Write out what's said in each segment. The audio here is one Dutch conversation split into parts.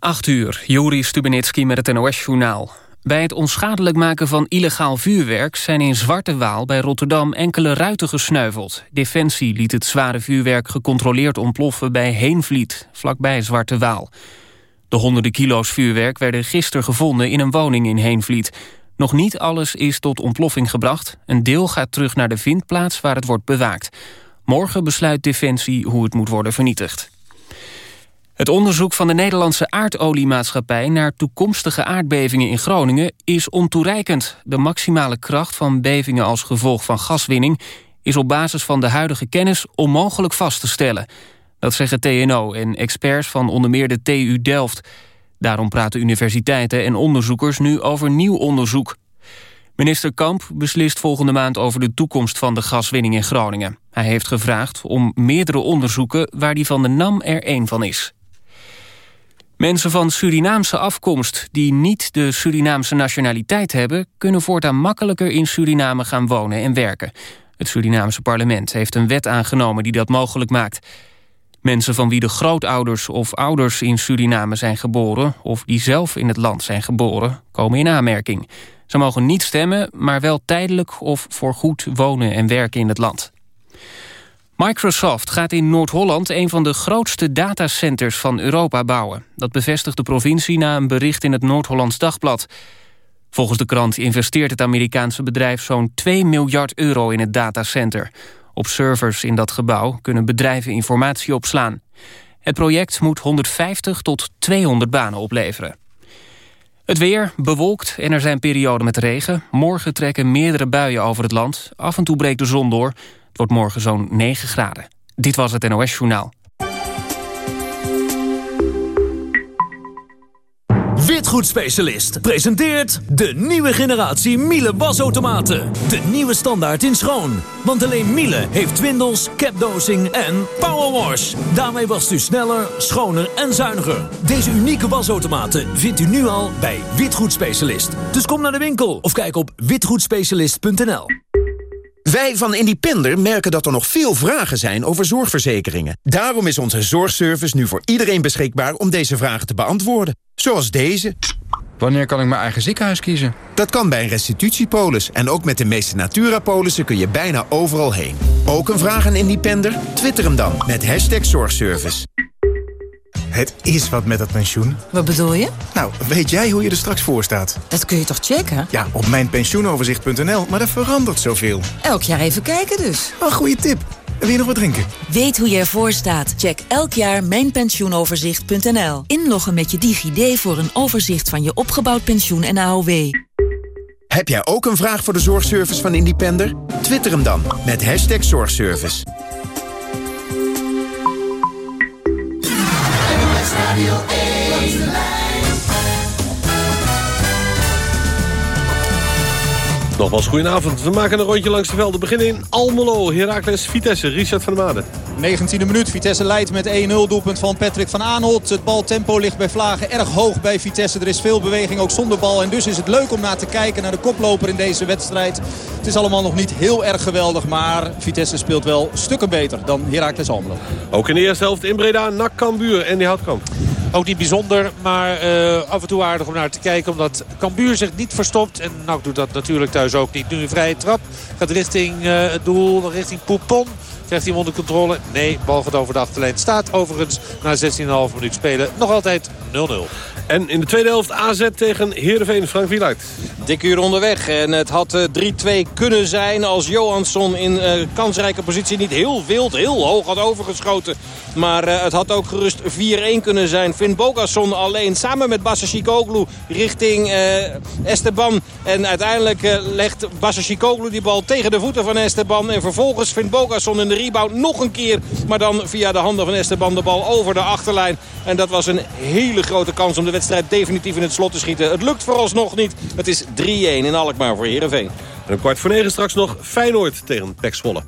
8 uur, Juri Stubenitski met het NOS-journaal. Bij het onschadelijk maken van illegaal vuurwerk... zijn in Zwarte Waal bij Rotterdam enkele ruiten gesneuveld. Defensie liet het zware vuurwerk gecontroleerd ontploffen bij Heenvliet... vlakbij Zwarte Waal. De honderden kilo's vuurwerk werden gisteren gevonden in een woning in Heenvliet. Nog niet alles is tot ontploffing gebracht. Een deel gaat terug naar de vindplaats waar het wordt bewaakt. Morgen besluit Defensie hoe het moet worden vernietigd. Het onderzoek van de Nederlandse aardoliemaatschappij... naar toekomstige aardbevingen in Groningen is ontoereikend. De maximale kracht van bevingen als gevolg van gaswinning... is op basis van de huidige kennis onmogelijk vast te stellen. Dat zeggen TNO en experts van onder meer de TU Delft. Daarom praten universiteiten en onderzoekers nu over nieuw onderzoek. Minister Kamp beslist volgende maand over de toekomst van de gaswinning in Groningen. Hij heeft gevraagd om meerdere onderzoeken waar die van de NAM er één van is. Mensen van Surinaamse afkomst die niet de Surinaamse nationaliteit hebben... kunnen voortaan makkelijker in Suriname gaan wonen en werken. Het Surinaamse parlement heeft een wet aangenomen die dat mogelijk maakt. Mensen van wie de grootouders of ouders in Suriname zijn geboren... of die zelf in het land zijn geboren, komen in aanmerking. Ze mogen niet stemmen, maar wel tijdelijk of voorgoed wonen en werken in het land. Microsoft gaat in Noord-Holland een van de grootste datacenters van Europa bouwen. Dat bevestigt de provincie na een bericht in het Noord-Hollands Dagblad. Volgens de krant investeert het Amerikaanse bedrijf zo'n 2 miljard euro in het datacenter. Op servers in dat gebouw kunnen bedrijven informatie opslaan. Het project moet 150 tot 200 banen opleveren. Het weer bewolkt en er zijn perioden met regen. Morgen trekken meerdere buien over het land. Af en toe breekt de zon door. Wordt morgen zo'n 9 graden. Dit was het NOS Journaal. Witgoedspecialist presenteert de nieuwe generatie Miele wasautomaten. De nieuwe standaard in schoon. Want alleen Miele heeft twindels, capdosing en powerwash. Daarmee wast u sneller, schoner en zuiniger. Deze unieke wasautomaten vindt u nu al bij Witgoedspecialist. Dus kom naar de winkel of kijk op witgoedspecialist.nl. Wij van Independer merken dat er nog veel vragen zijn over zorgverzekeringen. Daarom is onze zorgservice nu voor iedereen beschikbaar om deze vragen te beantwoorden. Zoals deze. Wanneer kan ik mijn eigen ziekenhuis kiezen? Dat kan bij een restitutiepolis. En ook met de meeste Natura-polissen kun je bijna overal heen. Ook een vraag aan Independer? Twitter hem dan met hashtag zorgservice. Het is wat met dat pensioen. Wat bedoel je? Nou, weet jij hoe je er straks voor staat? Dat kun je toch checken? Ja, op mijnpensioenoverzicht.nl, maar dat verandert zoveel. Elk jaar even kijken dus. Een goede tip. Wil je nog wat drinken? Weet hoe je ervoor staat? Check elk jaar mijnpensioenoverzicht.nl. Inloggen met je DigiD voor een overzicht van je opgebouwd pensioen en AOW. Heb jij ook een vraag voor de zorgservice van Independer? Twitter hem dan met hashtag zorgservice. Radio A. Nogmaals, goedenavond. We maken een rondje langs de velden. Beginnen in Almelo, Heracles, Vitesse, Richard van der Maden. 19e minuut, Vitesse leidt met 1-0 doelpunt van Patrick van Aanholt. Het baltempo ligt bij Vlagen erg hoog bij Vitesse. Er is veel beweging, ook zonder bal. En dus is het leuk om naar te kijken naar de koploper in deze wedstrijd. Het is allemaal nog niet heel erg geweldig, maar Vitesse speelt wel stukken beter dan Heracles Almelo. Ook in de eerste helft in Breda, Nak Cambuur en die Houtkamp. Ook niet bijzonder, maar uh, af en toe aardig om naar te kijken. Omdat Cambuur zich niet verstopt. En NAC doet dat natuurlijk thuis ook niet. Nu een vrije trap. Gaat richting uh, het doel, richting Poupon. Krijgt hij hem onder controle? Nee, bal gaat over de achterlijn. Staat overigens na 16,5 minuut spelen nog altijd 0-0. En in de tweede helft AZ tegen Heerenveen, Frank Wieluid. Dik uur onderweg en het had 3-2 kunnen zijn als Johansson in uh, kansrijke positie niet heel wild, heel hoog had overgeschoten. Maar uh, het had ook gerust 4-1 kunnen zijn. Finn Bogasson alleen samen met Basashikoglu richting Esteban. En uiteindelijk legt Basashikoglu die bal tegen de voeten van Esteban. En vervolgens Finn Bogasson in de rebound nog een keer. Maar dan via de handen van Esteban de bal over de achterlijn. En dat was een hele grote kans om de wedstrijd definitief in het slot te schieten. Het lukt vooralsnog niet. Het is 3-1 in Alkmaar voor Heerenveen. En een kwart voor negen straks nog Feyenoord tegen Pek Zwolle.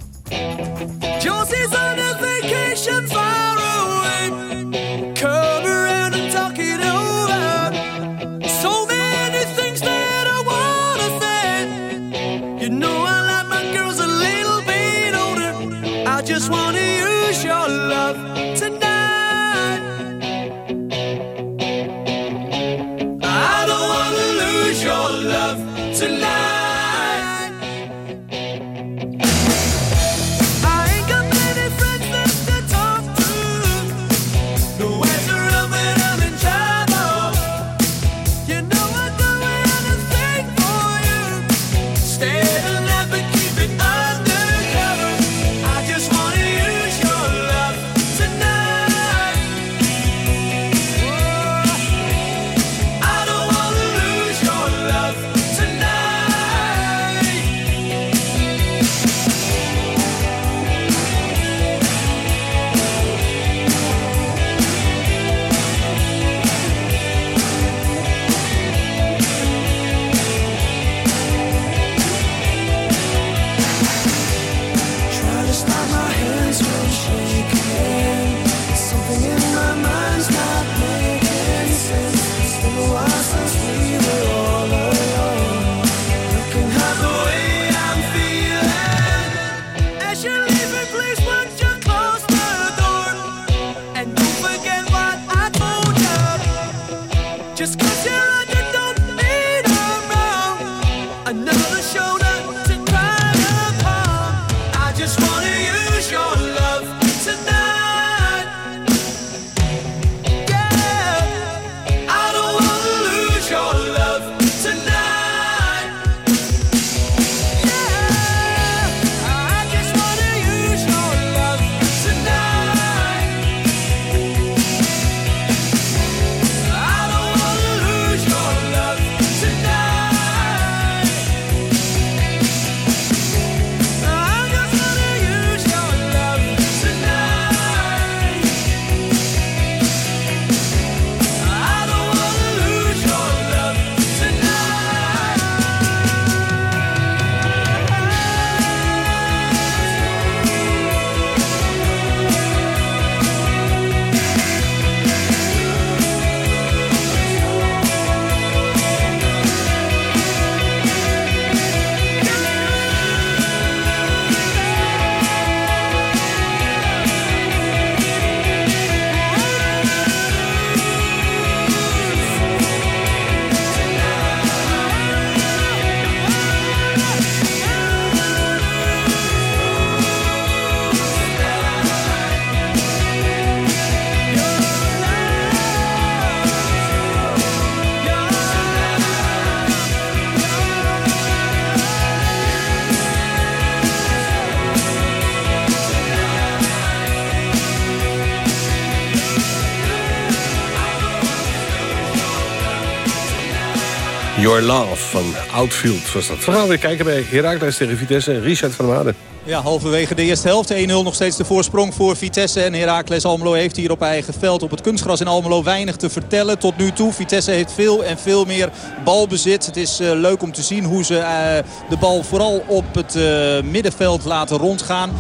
Your Love van Outfield was dat. Gaan weer kijken bij Herakles tegen Vitesse. Richard van Maden. Ja, halverwege de eerste helft. 1-0 nog steeds de voorsprong voor Vitesse. En Heracles Almelo heeft hier op eigen veld op het kunstgras in Almelo weinig te vertellen tot nu toe. Vitesse heeft veel en veel meer balbezit. Het is uh, leuk om te zien hoe ze uh, de bal vooral op het uh, middenveld laten rondgaan.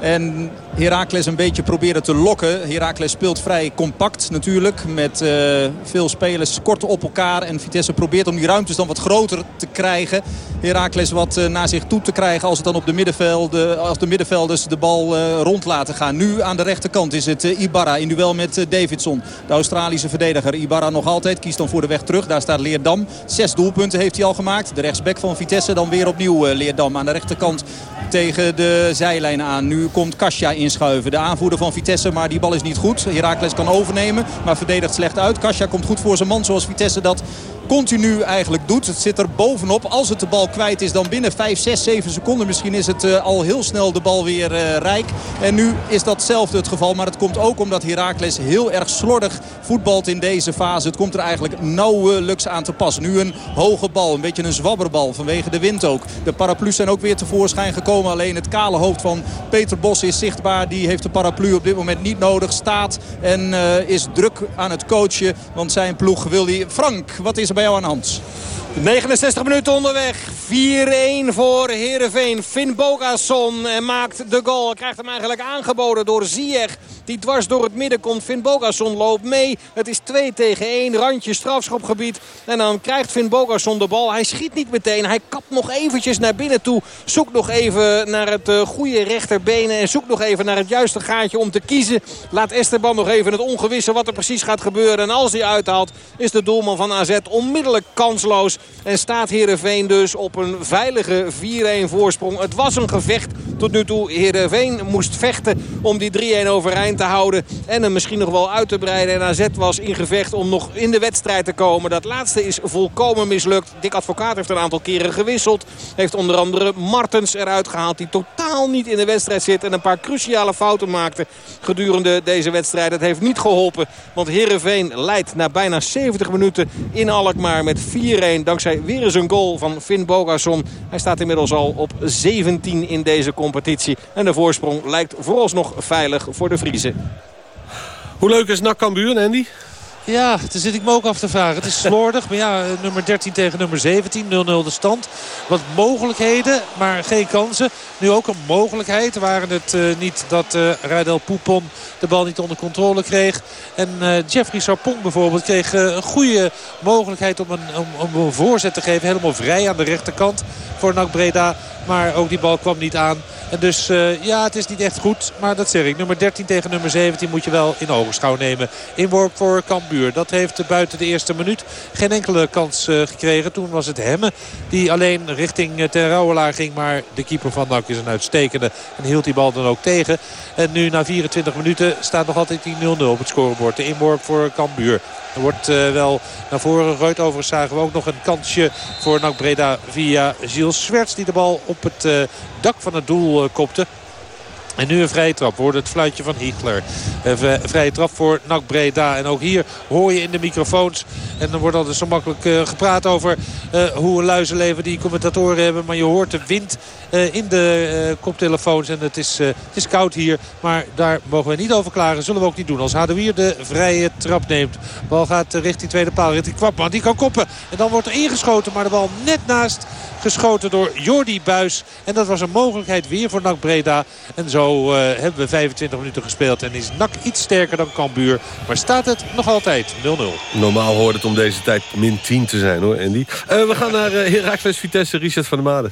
En Heracles een beetje proberen te lokken. Heracles speelt vrij compact natuurlijk. Met uh, veel spelers kort op elkaar. En Vitesse probeert om die ruimtes dan wat groter te krijgen. Heracles wat uh, naar zich toe te krijgen als, het dan op de, middenvelden, als de middenvelders de bal uh, rond laten gaan. Nu aan de rechterkant is het Ibarra in duel met Davidson. De Australische verdediger. Ibarra nog altijd kiest dan voor de weg terug. Daar staat Leerdam. Zes doelpunten heeft hij al gemaakt. De rechtsback van Vitesse dan weer opnieuw Leerdam aan de rechterkant tegen de zijlijn aan. Nu komt Kasia De aanvoerder van Vitesse, maar die bal is niet goed. Heracles kan overnemen, maar verdedigt slecht uit. Kasia komt goed voor zijn man, zoals Vitesse dat continu eigenlijk doet. Het zit er bovenop. Als het de bal kwijt is dan binnen 5, 6, 7 seconden. Misschien is het uh, al heel snel de bal weer uh, rijk. En nu is datzelfde het geval. Maar het komt ook omdat Heracles heel erg slordig voetbalt in deze fase. Het komt er eigenlijk nauwelijks aan te pas. Nu een hoge bal. Een beetje een zwabberbal vanwege de wind ook. De paraplu's zijn ook weer tevoorschijn gekomen. Alleen het kale hoofd van Peter Bos is zichtbaar. Die heeft de paraplu op dit moment niet nodig. Staat en uh, is druk aan het coachen. Want zijn ploeg wil hij... Frank, wat is er bij jou aan de hand? 69 minuten onderweg. 4-1 voor Heerenveen. Finn Bogason maakt de goal. Krijgt hem eigenlijk aangeboden door Ziyech. Die dwars door het midden komt. Finn Bogason loopt mee. Het is 2 tegen 1. Randje strafschopgebied. En dan krijgt Finn Bogason de bal. Hij schiet niet meteen. Hij kapt nog eventjes naar binnen toe. Zoekt nog even naar het goede rechterbenen. En zoekt nog even naar het juiste gaatje om te kiezen. Laat Esteban nog even het ongewisse wat er precies gaat gebeuren. En als hij uithaalt is de doelman van AZ onmiddellijk kansloos. En staat Heerenveen dus op een veilige 4-1 voorsprong. Het was een gevecht tot nu toe. Heerenveen moest vechten om die 3-1 overeind te houden. En hem misschien nog wel uit te breiden. En AZ was in gevecht om nog in de wedstrijd te komen. Dat laatste is volkomen mislukt. Dick Advocaat heeft een aantal keren gewisseld. Heeft onder andere Martens eruit gehaald. Die totaal niet in de wedstrijd zit. En een paar cruciale fouten maakte gedurende deze wedstrijd. Het heeft niet geholpen. Want Heerenveen leidt na bijna 70 minuten in Alkmaar met 4-1. Dankzij weer eens een goal van Finn Bogason. Hij staat inmiddels al op 17 in deze competitie. En de voorsprong lijkt vooralsnog veilig voor de Hoe leuk is NAC Cambuur, Andy? Ja, daar zit ik me ook af te vragen. Het is slordig, maar ja, nummer 13 tegen nummer 17. 0-0 de stand. Wat mogelijkheden, maar geen kansen. Nu ook een mogelijkheid. Waren het uh, niet dat uh, Rijdel Poupon de bal niet onder controle kreeg. En uh, Jeffrey Sarpong bijvoorbeeld kreeg een goede mogelijkheid om een, om, om een voorzet te geven. Helemaal vrij aan de rechterkant voor NAC Breda. Maar ook die bal kwam niet aan. En dus ja, het is niet echt goed. Maar dat zeg ik. Nummer 13 tegen nummer 17 moet je wel in ogenschouw nemen. Inworp voor Cambuur. Dat heeft buiten de eerste minuut geen enkele kans gekregen. Toen was het Hemme die alleen richting Rouwelaar ging. Maar de keeper van NAC is een uitstekende. En hield die bal dan ook tegen. En nu na 24 minuten staat nog altijd die 0-0 op het scorebord. De inworp voor Cambuur. Er wordt uh, wel naar voren gegooid. Overigens zagen we ook nog een kansje voor NAC Breda via Gilles Swerts. Die de bal op het uh, dak van het doel uh, kopte. En nu een vrije trap. Wordt het fluitje van Hitler. Vrije trap voor NAC Breda. En ook hier hoor je in de microfoons. En dan wordt altijd zo makkelijk uh, gepraat over uh, hoe een luizenleven die commentatoren hebben. Maar je hoort de wind uh, in de koptelefoons. En het is, het is koud hier. Maar daar mogen we niet over klagen. Zullen we ook niet doen. Als Hadouier de vrije trap neemt. De bal gaat richting tweede paal. Richting Kwapman. Die kan koppen. En dan wordt er ingeschoten. Maar de bal net naast geschoten door Jordi Buis. En dat was een mogelijkheid weer voor NAC Breda. En zo uh, hebben we 25 minuten gespeeld. En is NAC iets sterker dan Cambuur. Maar staat het nog altijd 0-0. Normaal hoort het om deze tijd min 10 te zijn hoor, Andy. Uh, we gaan naar uh, Heracles Vitesse, Richard van der Made.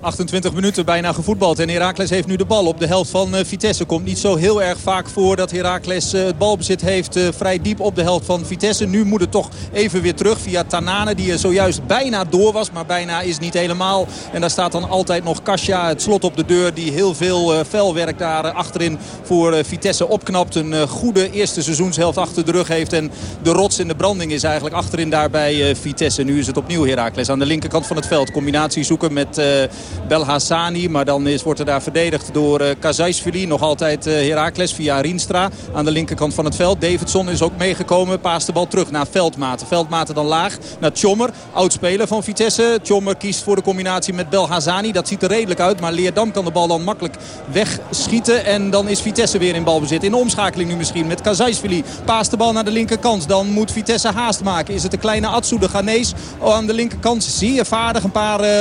28 minuten bijna gevoetbald. En Heracles heeft nu de bal op de helft van uh, Vitesse. Komt niet zo heel erg vaak voor dat Heracles uh, het balbezit heeft uh, vrij diep op de helft van Vitesse. Nu moet het toch even weer terug via Tanane. Die er zojuist bijna door was. Maar bijna is niet helemaal. En daar staat dan altijd nog Kasia. Het slot op de deur. Die heel veel velwerk daar achterin voor Vitesse opknapt. Een goede eerste seizoenshelft achter de rug heeft. En de rots in de branding is eigenlijk achterin daar bij Vitesse. Nu is het opnieuw Heracles aan de linkerkant van het veld. Combinatie zoeken met... Belhassani. Maar dan is, wordt er daar verdedigd door uh. Nog altijd uh, Heracles via Rienstra aan de linkerkant van het veld. Davidson is ook meegekomen. Paast de bal terug naar Veldmaten. Veldmaten dan laag naar Tjommer. Oudspeler van Vitesse. Tjommer kiest voor de combinatie met Belhassani. Dat ziet er redelijk uit. Maar Leerdam kan de bal dan makkelijk wegschieten. En dan is Vitesse weer in balbezit. In de omschakeling nu misschien met Kazaisvili. Paast de bal naar de linkerkant. Dan moet Vitesse haast maken. Is het de kleine Atsu, de Ghanese aan de linkerkant. Zeer vaardig. Een paar... Uh,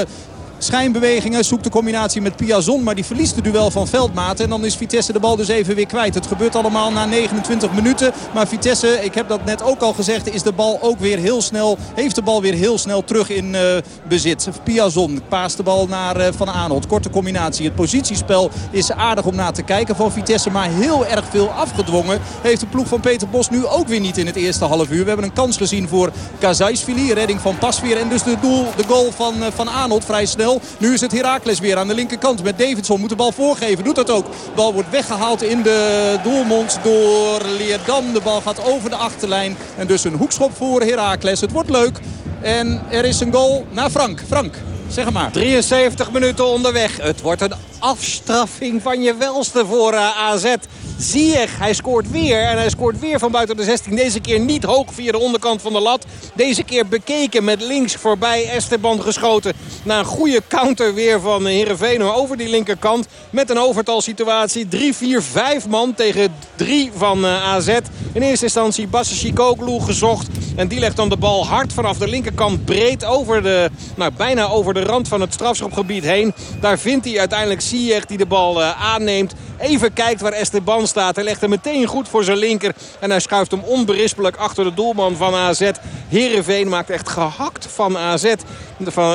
schijnbewegingen. Zoekt de combinatie met Piazon. Maar die verliest de duel van Veldmaat. En dan is Vitesse de bal dus even weer kwijt. Het gebeurt allemaal na 29 minuten. Maar Vitesse, ik heb dat net ook al gezegd, is de bal ook weer heel snel. Heeft de bal weer heel snel terug in uh, bezit. Piazon paast de bal naar uh, Van Aanholt. Korte combinatie. Het positiespel is aardig om na te kijken van Vitesse. Maar heel erg veel afgedwongen. Heeft de ploeg van Peter Bos nu ook weer niet in het eerste half uur. We hebben een kans gezien voor Kazaisvili. Redding van Pasveer. En dus de, doel, de goal van uh, Van Aanholt vrij snel. Nu is het Heracles weer aan de linkerkant met Davidson. Moet de bal voorgeven. Doet dat ook. De bal wordt weggehaald in de doelmond door Leerdam. De bal gaat over de achterlijn. En dus een hoekschop voor Heracles. Het wordt leuk. En er is een goal naar Frank. Frank. Zeg maar. 73 minuten onderweg. Het wordt een afstraffing van je welste voor eh, AZ. Ziyech, hij scoort weer. En hij scoort weer van buiten de 16. Deze keer niet hoog via de onderkant van de lat. Deze keer bekeken met links voorbij Esteban geschoten. Na een goede counter weer van Heerenveen over die linkerkant. Met een overtalsituatie. 3, 4, 5 man tegen 3 van eh, AZ. In eerste instantie Basse Chicoglu gezocht. En die legt dan de bal hard vanaf de linkerkant breed over de, nou, bijna over de rand van het strafschopgebied heen. Daar vindt hij uiteindelijk Ziyech die de bal uh, aanneemt. Even kijkt waar Esteban staat. Hij legt hem meteen goed voor zijn linker. En hij schuift hem onberispelijk achter de doelman van AZ. Herenveen maakt echt gehakt van AZ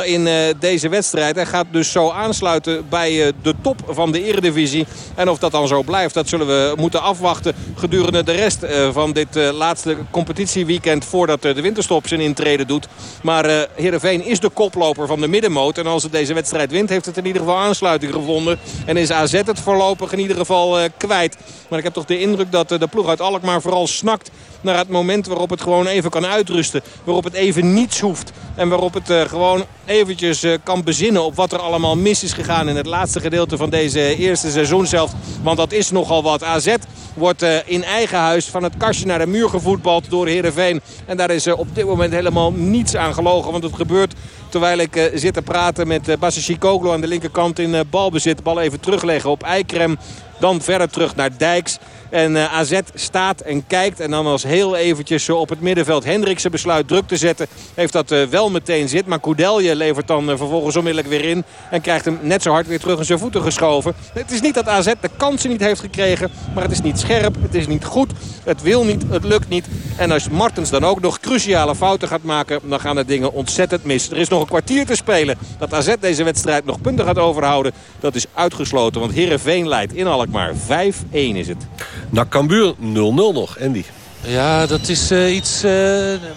in uh, deze wedstrijd. Hij gaat dus zo aansluiten bij uh, de top van de eredivisie. En of dat dan zo blijft, dat zullen we moeten afwachten gedurende de rest van dit laatste competitieweekend voordat de winterstop zijn intrede doet. Maar Heerenveen is de koploper van de En als het deze wedstrijd wint, heeft het in ieder geval aansluiting gevonden. En is AZ het voorlopig in ieder geval kwijt. Maar ik heb toch de indruk dat de ploeg uit Alkmaar vooral snakt naar het moment waarop het gewoon even kan uitrusten. Waarop het even niets hoeft. En waarop het uh, gewoon eventjes kan bezinnen op wat er allemaal mis is gegaan in het laatste gedeelte van deze eerste seizoenshelft. Want dat is nogal wat. AZ wordt uh, in eigen huis van het kastje naar de muur gevoetbald door Heerenveen. En daar is op dit moment helemaal niets aan gelogen. Want het gebeurt Terwijl ik uh, zit te praten met uh, Chicoglu aan de linkerkant in balbezit. Bal even terugleggen op Eikrem. Dan verder terug naar Dijks. En eh, AZ staat en kijkt. En dan als heel eventjes op het middenveld Hendriksen besluit druk te zetten. Heeft dat uh, wel meteen zit. Maar Koudelje levert dan vervolgens onmiddellijk weer in. En krijgt hem net zo hard weer terug in zijn voeten geschoven. Het is niet dat AZ de kansen niet heeft gekregen. Maar het is niet scherp. Het is niet goed. Het wil niet. Het lukt niet. En als Martens dan ook nog cruciale fouten gaat maken. Dan gaan de dingen ontzettend mis. Er is nog een kwartier te spelen. Dat AZ deze wedstrijd nog punten gaat overhouden. Dat is uitgesloten. Want Heerenveen leidt in Alkmaar. 5-1 is het. Naar Cambuur 0-0 nog, Andy. Ja, dat is uh, iets uh,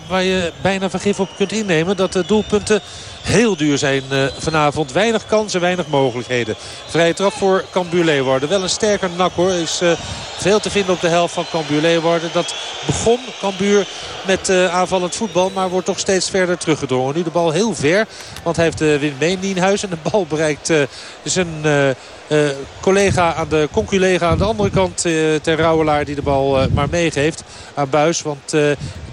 waar je bijna vergif op kunt innemen. Dat de doelpunten heel duur zijn uh, vanavond. Weinig kansen, weinig mogelijkheden. Vrije trap voor Cambuur Leeuwarden. Wel een sterker nak hoor. Is veel te vinden op de helft van Cambuur Leeuwarden. Dat begon Cambuur met aanvallend voetbal. Maar wordt toch steeds verder teruggedrongen. Nu de bal heel ver. Want hij heeft uh, Wim Nienhuis. En de bal bereikt zijn uh, collega aan de conculega aan de andere kant. Uh, ter Rauwelaar die de bal uh, maar meegeeft aan Buis. Want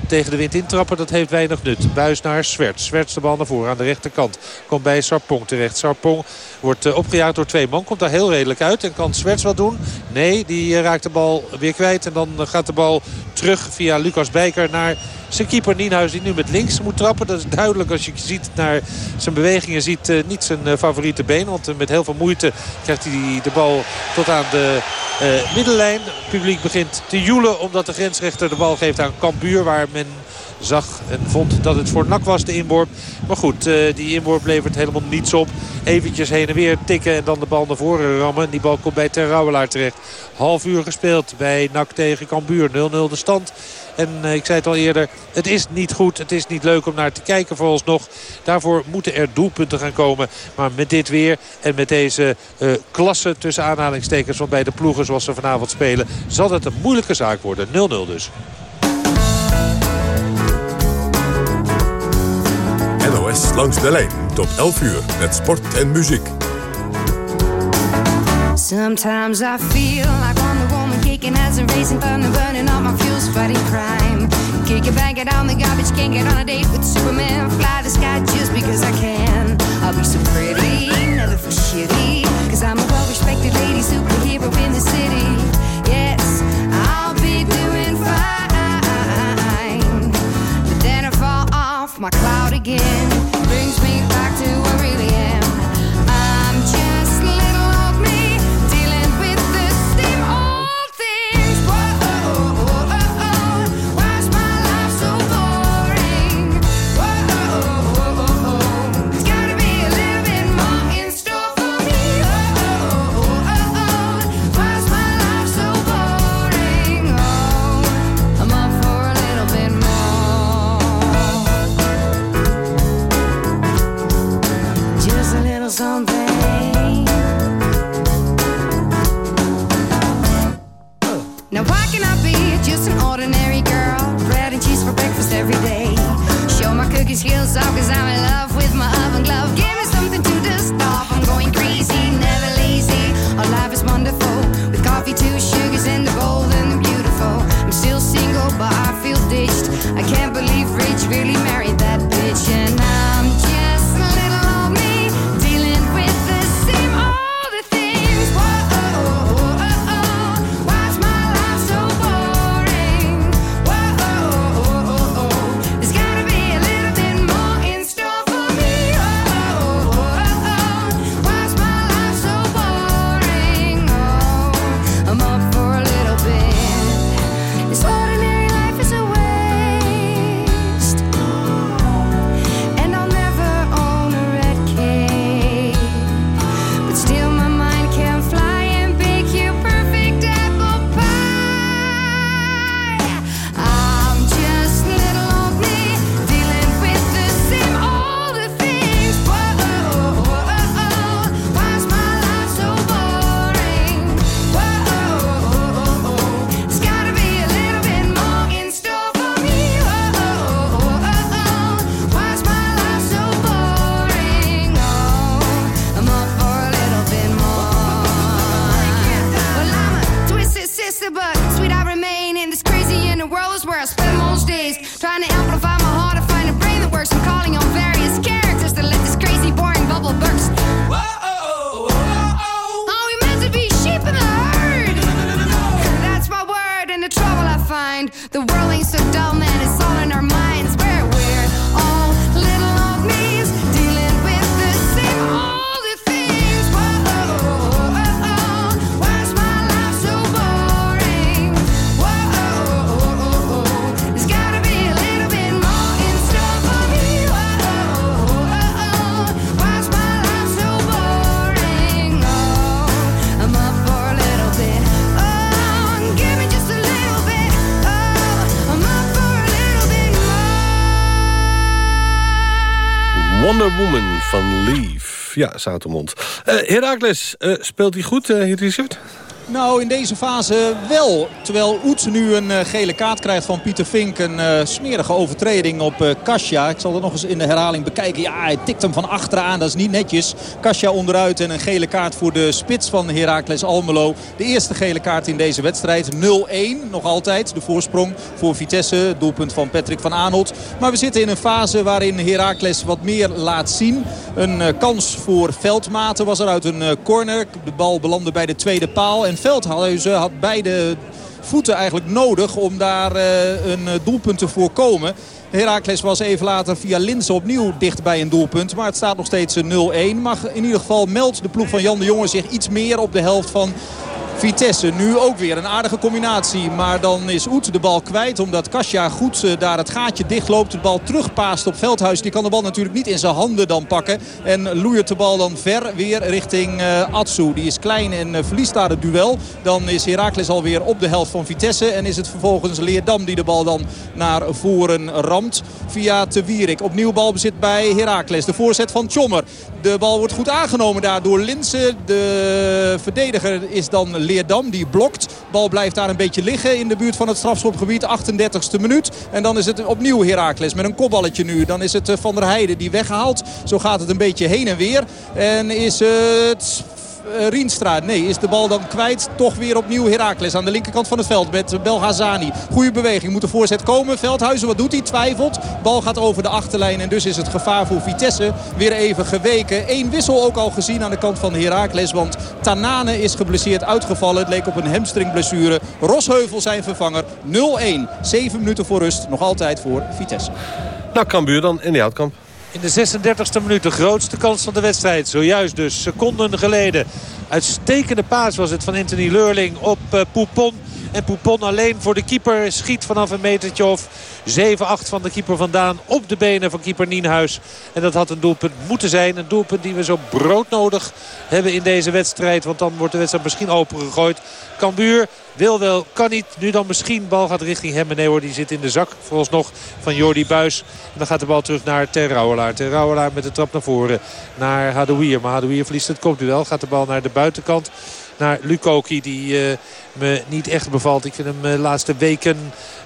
tegen de wind intrappen, dat heeft weinig nut. Buis naar Zwert. Zwert de bal naar voren aan de rechterkant. Komt bij Sarpong terecht. Sarpong wordt opgejaagd door twee man. Komt daar heel redelijk uit. En kan Zwerts wat doen? Nee, die raakt de bal weer kwijt. En dan gaat de bal terug via Lucas Bijker naar zijn keeper Nienhuis die nu met links moet trappen. Dat is duidelijk als je ziet naar zijn bewegingen. Ziet niet zijn favoriete been. Want met heel veel moeite krijgt hij de bal tot aan de middenlijn. Het publiek begint te joelen omdat de grensrechter de bal geeft aan Cambuur. Waar men zag en vond dat het voor nak was, de inworp. Maar goed, die inworp levert helemaal niets op. Eventjes heen en weer tikken en dan de bal naar voren rammen. Die bal komt bij Ter Rauwelaar terecht. Half uur gespeeld bij NAC tegen Cambuur. 0-0 de stand. En uh, ik zei het al eerder, het is niet goed. Het is niet leuk om naar te kijken vooralsnog. Daarvoor moeten er doelpunten gaan komen. Maar met dit weer en met deze uh, klasse tussen aanhalingstekens van beide ploegen zoals ze vanavond spelen... zal het een moeilijke zaak worden. 0-0 dus. NOS langs de lijn tot 11 uur met sport en muziek. Sometimes I feel like I'm the woman kicking as a racing thunder, burning all my fuels, fighting crime. Kick it, bang it on the garbage, can't get on a date with Superman. Fly the sky just because I can. I'll be so pretty, never for shitty. Cause I'm a well respected lady superhero in the city. Yes, I'll be doing fine. But then I fall off my cloud again. on the Ja, Zoutermond. Uh, Herakles, uh, speelt hij goed, uh, Richard? Nou, in deze fase wel. Terwijl Oets nu een uh, gele kaart krijgt van Pieter Vink. Een uh, smerige overtreding op uh, Kasia. Ik zal dat nog eens in de herhaling bekijken. Ja, hij tikt hem van achteraan. Dat is niet netjes. Kasia onderuit en een gele kaart voor de spits van Heracles Almelo. De eerste gele kaart in deze wedstrijd. 0-1 nog altijd. De voorsprong voor Vitesse. Doelpunt van Patrick van Aanholt. Maar we zitten in een fase waarin Heracles wat meer laat zien. Een kans voor Veldmaten was er uit een corner. De bal belandde bij de tweede paal. En Veldhuizen had beide voeten eigenlijk nodig om daar uh, een doelpunt te voorkomen. Heracles was even later via Linse opnieuw dicht bij een doelpunt. Maar het staat nog steeds 0-1. Mag in ieder geval meldt de ploeg van Jan de Jonge zich iets meer op de helft van Vitesse. Nu ook weer een aardige combinatie. Maar dan is Oet de bal kwijt. Omdat Kasia goed uh, daar het gaatje dichtloopt. De bal terugpaast op Veldhuis. Die kan de bal natuurlijk niet in zijn handen dan pakken. En loeit de bal dan ver weer richting uh, Atsu. Die is klein en uh, verliest daar het duel. Dan is Heracles alweer op de helft van Vitesse. En is het vervolgens Leerdam die de bal dan naar voren ramt. Via Te Wierik. Opnieuw balbezit bij Heracles. De voorzet van Tjommer. De bal wordt goed aangenomen daar door Linsen. De verdediger is dan Leerdam. Die blokt. Bal blijft daar een beetje liggen in de buurt van het strafschopgebied. 38e minuut. En dan is het opnieuw Heracles met een kopballetje nu. Dan is het eh, Van der Heijden die weggehaald. Zo gaat het een beetje heen en weer. En is het Rienstra. Nee, is de bal dan kwijt. Toch weer opnieuw Heracles aan de linkerkant van het veld met Belhazani. Goede beweging. Moet de voorzet komen. Veldhuizen, wat doet hij? Twijfelt. Bal gaat over de achterlijn en dus is het gevaar voor Vitesse weer even geweken. Eén wissel ook al gezien aan de kant van Heracles. Want Tanane is geblesseerd uitgevallen. Het leek op een hamstringblessure. Rosheuvel zijn vervanger. 0-1. 7 minuten voor rust. Nog altijd voor Vitesse. Nou, Cambuur dan in de Houtkamp. In de 36e minuut de grootste kans van de wedstrijd. Zojuist dus, seconden geleden. Uitstekende paas was het van Anthony Leurling op uh, Poupon. En Poupon alleen voor de keeper schiet vanaf een metertje of 7-8 van de keeper vandaan op de benen van keeper Nienhuis. En dat had een doelpunt moeten zijn. Een doelpunt die we zo broodnodig hebben in deze wedstrijd. Want dan wordt de wedstrijd misschien opengegooid. Cambuur wil wel, kan niet. Nu dan misschien. Bal gaat richting hem. Nee hoor, die zit in de zak. Vooralsnog van Jordi Buis. En dan gaat de bal terug naar Ter Ter met de trap naar voren. Naar Hadouier. Maar Hadouier verliest het kopduel. Gaat de bal naar de buitenkant. Naar Lukoki die uh, me niet echt bevalt. Ik vind hem de uh, laatste weken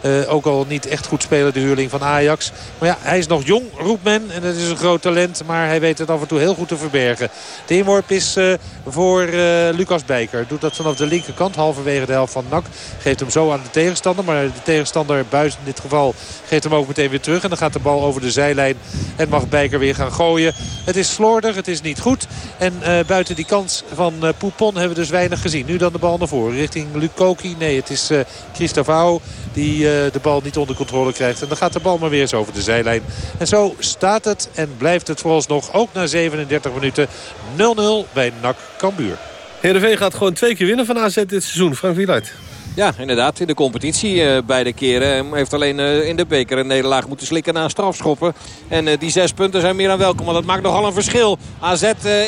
uh, ook al niet echt goed spelen, de huurling van Ajax. Maar ja, hij is nog jong, roept men. En dat is een groot talent. Maar hij weet het af en toe heel goed te verbergen. De inworp is uh, voor uh, Lucas Bijker. Doet dat vanaf de linkerkant, halverwege de helft van NAC. Geeft hem zo aan de tegenstander. Maar de tegenstander, Buis in dit geval, geeft hem ook meteen weer terug. En dan gaat de bal over de zijlijn. En mag Bijker weer gaan gooien. Het is slordig, het is niet goed. En buiten die kans van Poupon hebben we dus weinig gezien. Nu dan de bal naar voren richting Lukoki. Nee, het is Christophe die de bal niet onder controle krijgt. En dan gaat de bal maar weer eens over de zijlijn. En zo staat het en blijft het vooralsnog ook na 37 minuten 0-0 bij NAC Cambuur. Heerenveen gaat gewoon twee keer winnen van AZ dit seizoen. Frank Wieluid. Ja, inderdaad. In de competitie uh, beide keren. Heeft alleen uh, in de beker een nederlaag moeten slikken na strafschoppen. En uh, die zes punten zijn meer dan welkom. Want dat maakt nogal een verschil. AZ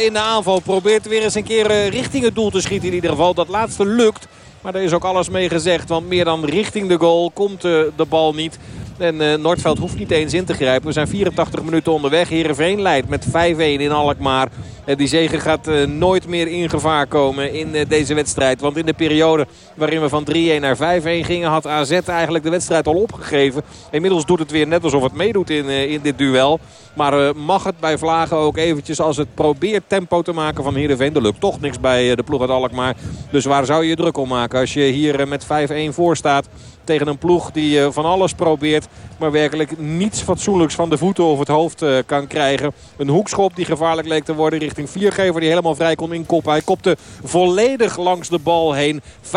in de aanval probeert weer eens een keer richting het doel te schieten in ieder geval. Dat laatste lukt. Maar er is ook alles mee gezegd. Want meer dan richting de goal komt uh, de bal niet. En uh, Noordveld hoeft niet eens in te grijpen. We zijn 84 minuten onderweg. Heerenveen leidt met 5-1 in Alkmaar. Uh, die zegen gaat uh, nooit meer in gevaar komen in deze wedstrijd. Want in de periode waarin we van 3-1 naar 5-1 gingen... had AZ eigenlijk de wedstrijd al opgegeven. Inmiddels doet het weer net alsof het meedoet in, in dit duel. Maar mag het bij Vlagen ook eventjes als het probeert tempo te maken van Heerenveen. Er lukt toch niks bij de ploeg uit Alkmaar. Dus waar zou je je druk om maken als je hier met 5-1 voor staat tegen een ploeg die van alles probeert. Maar werkelijk niets fatsoenlijks van de voeten of het hoofd uh, kan krijgen. Een hoekschop die gevaarlijk leek te worden richting Viergever. Die helemaal vrij kon inkoppen. Hij kopte volledig langs de bal heen. 5-1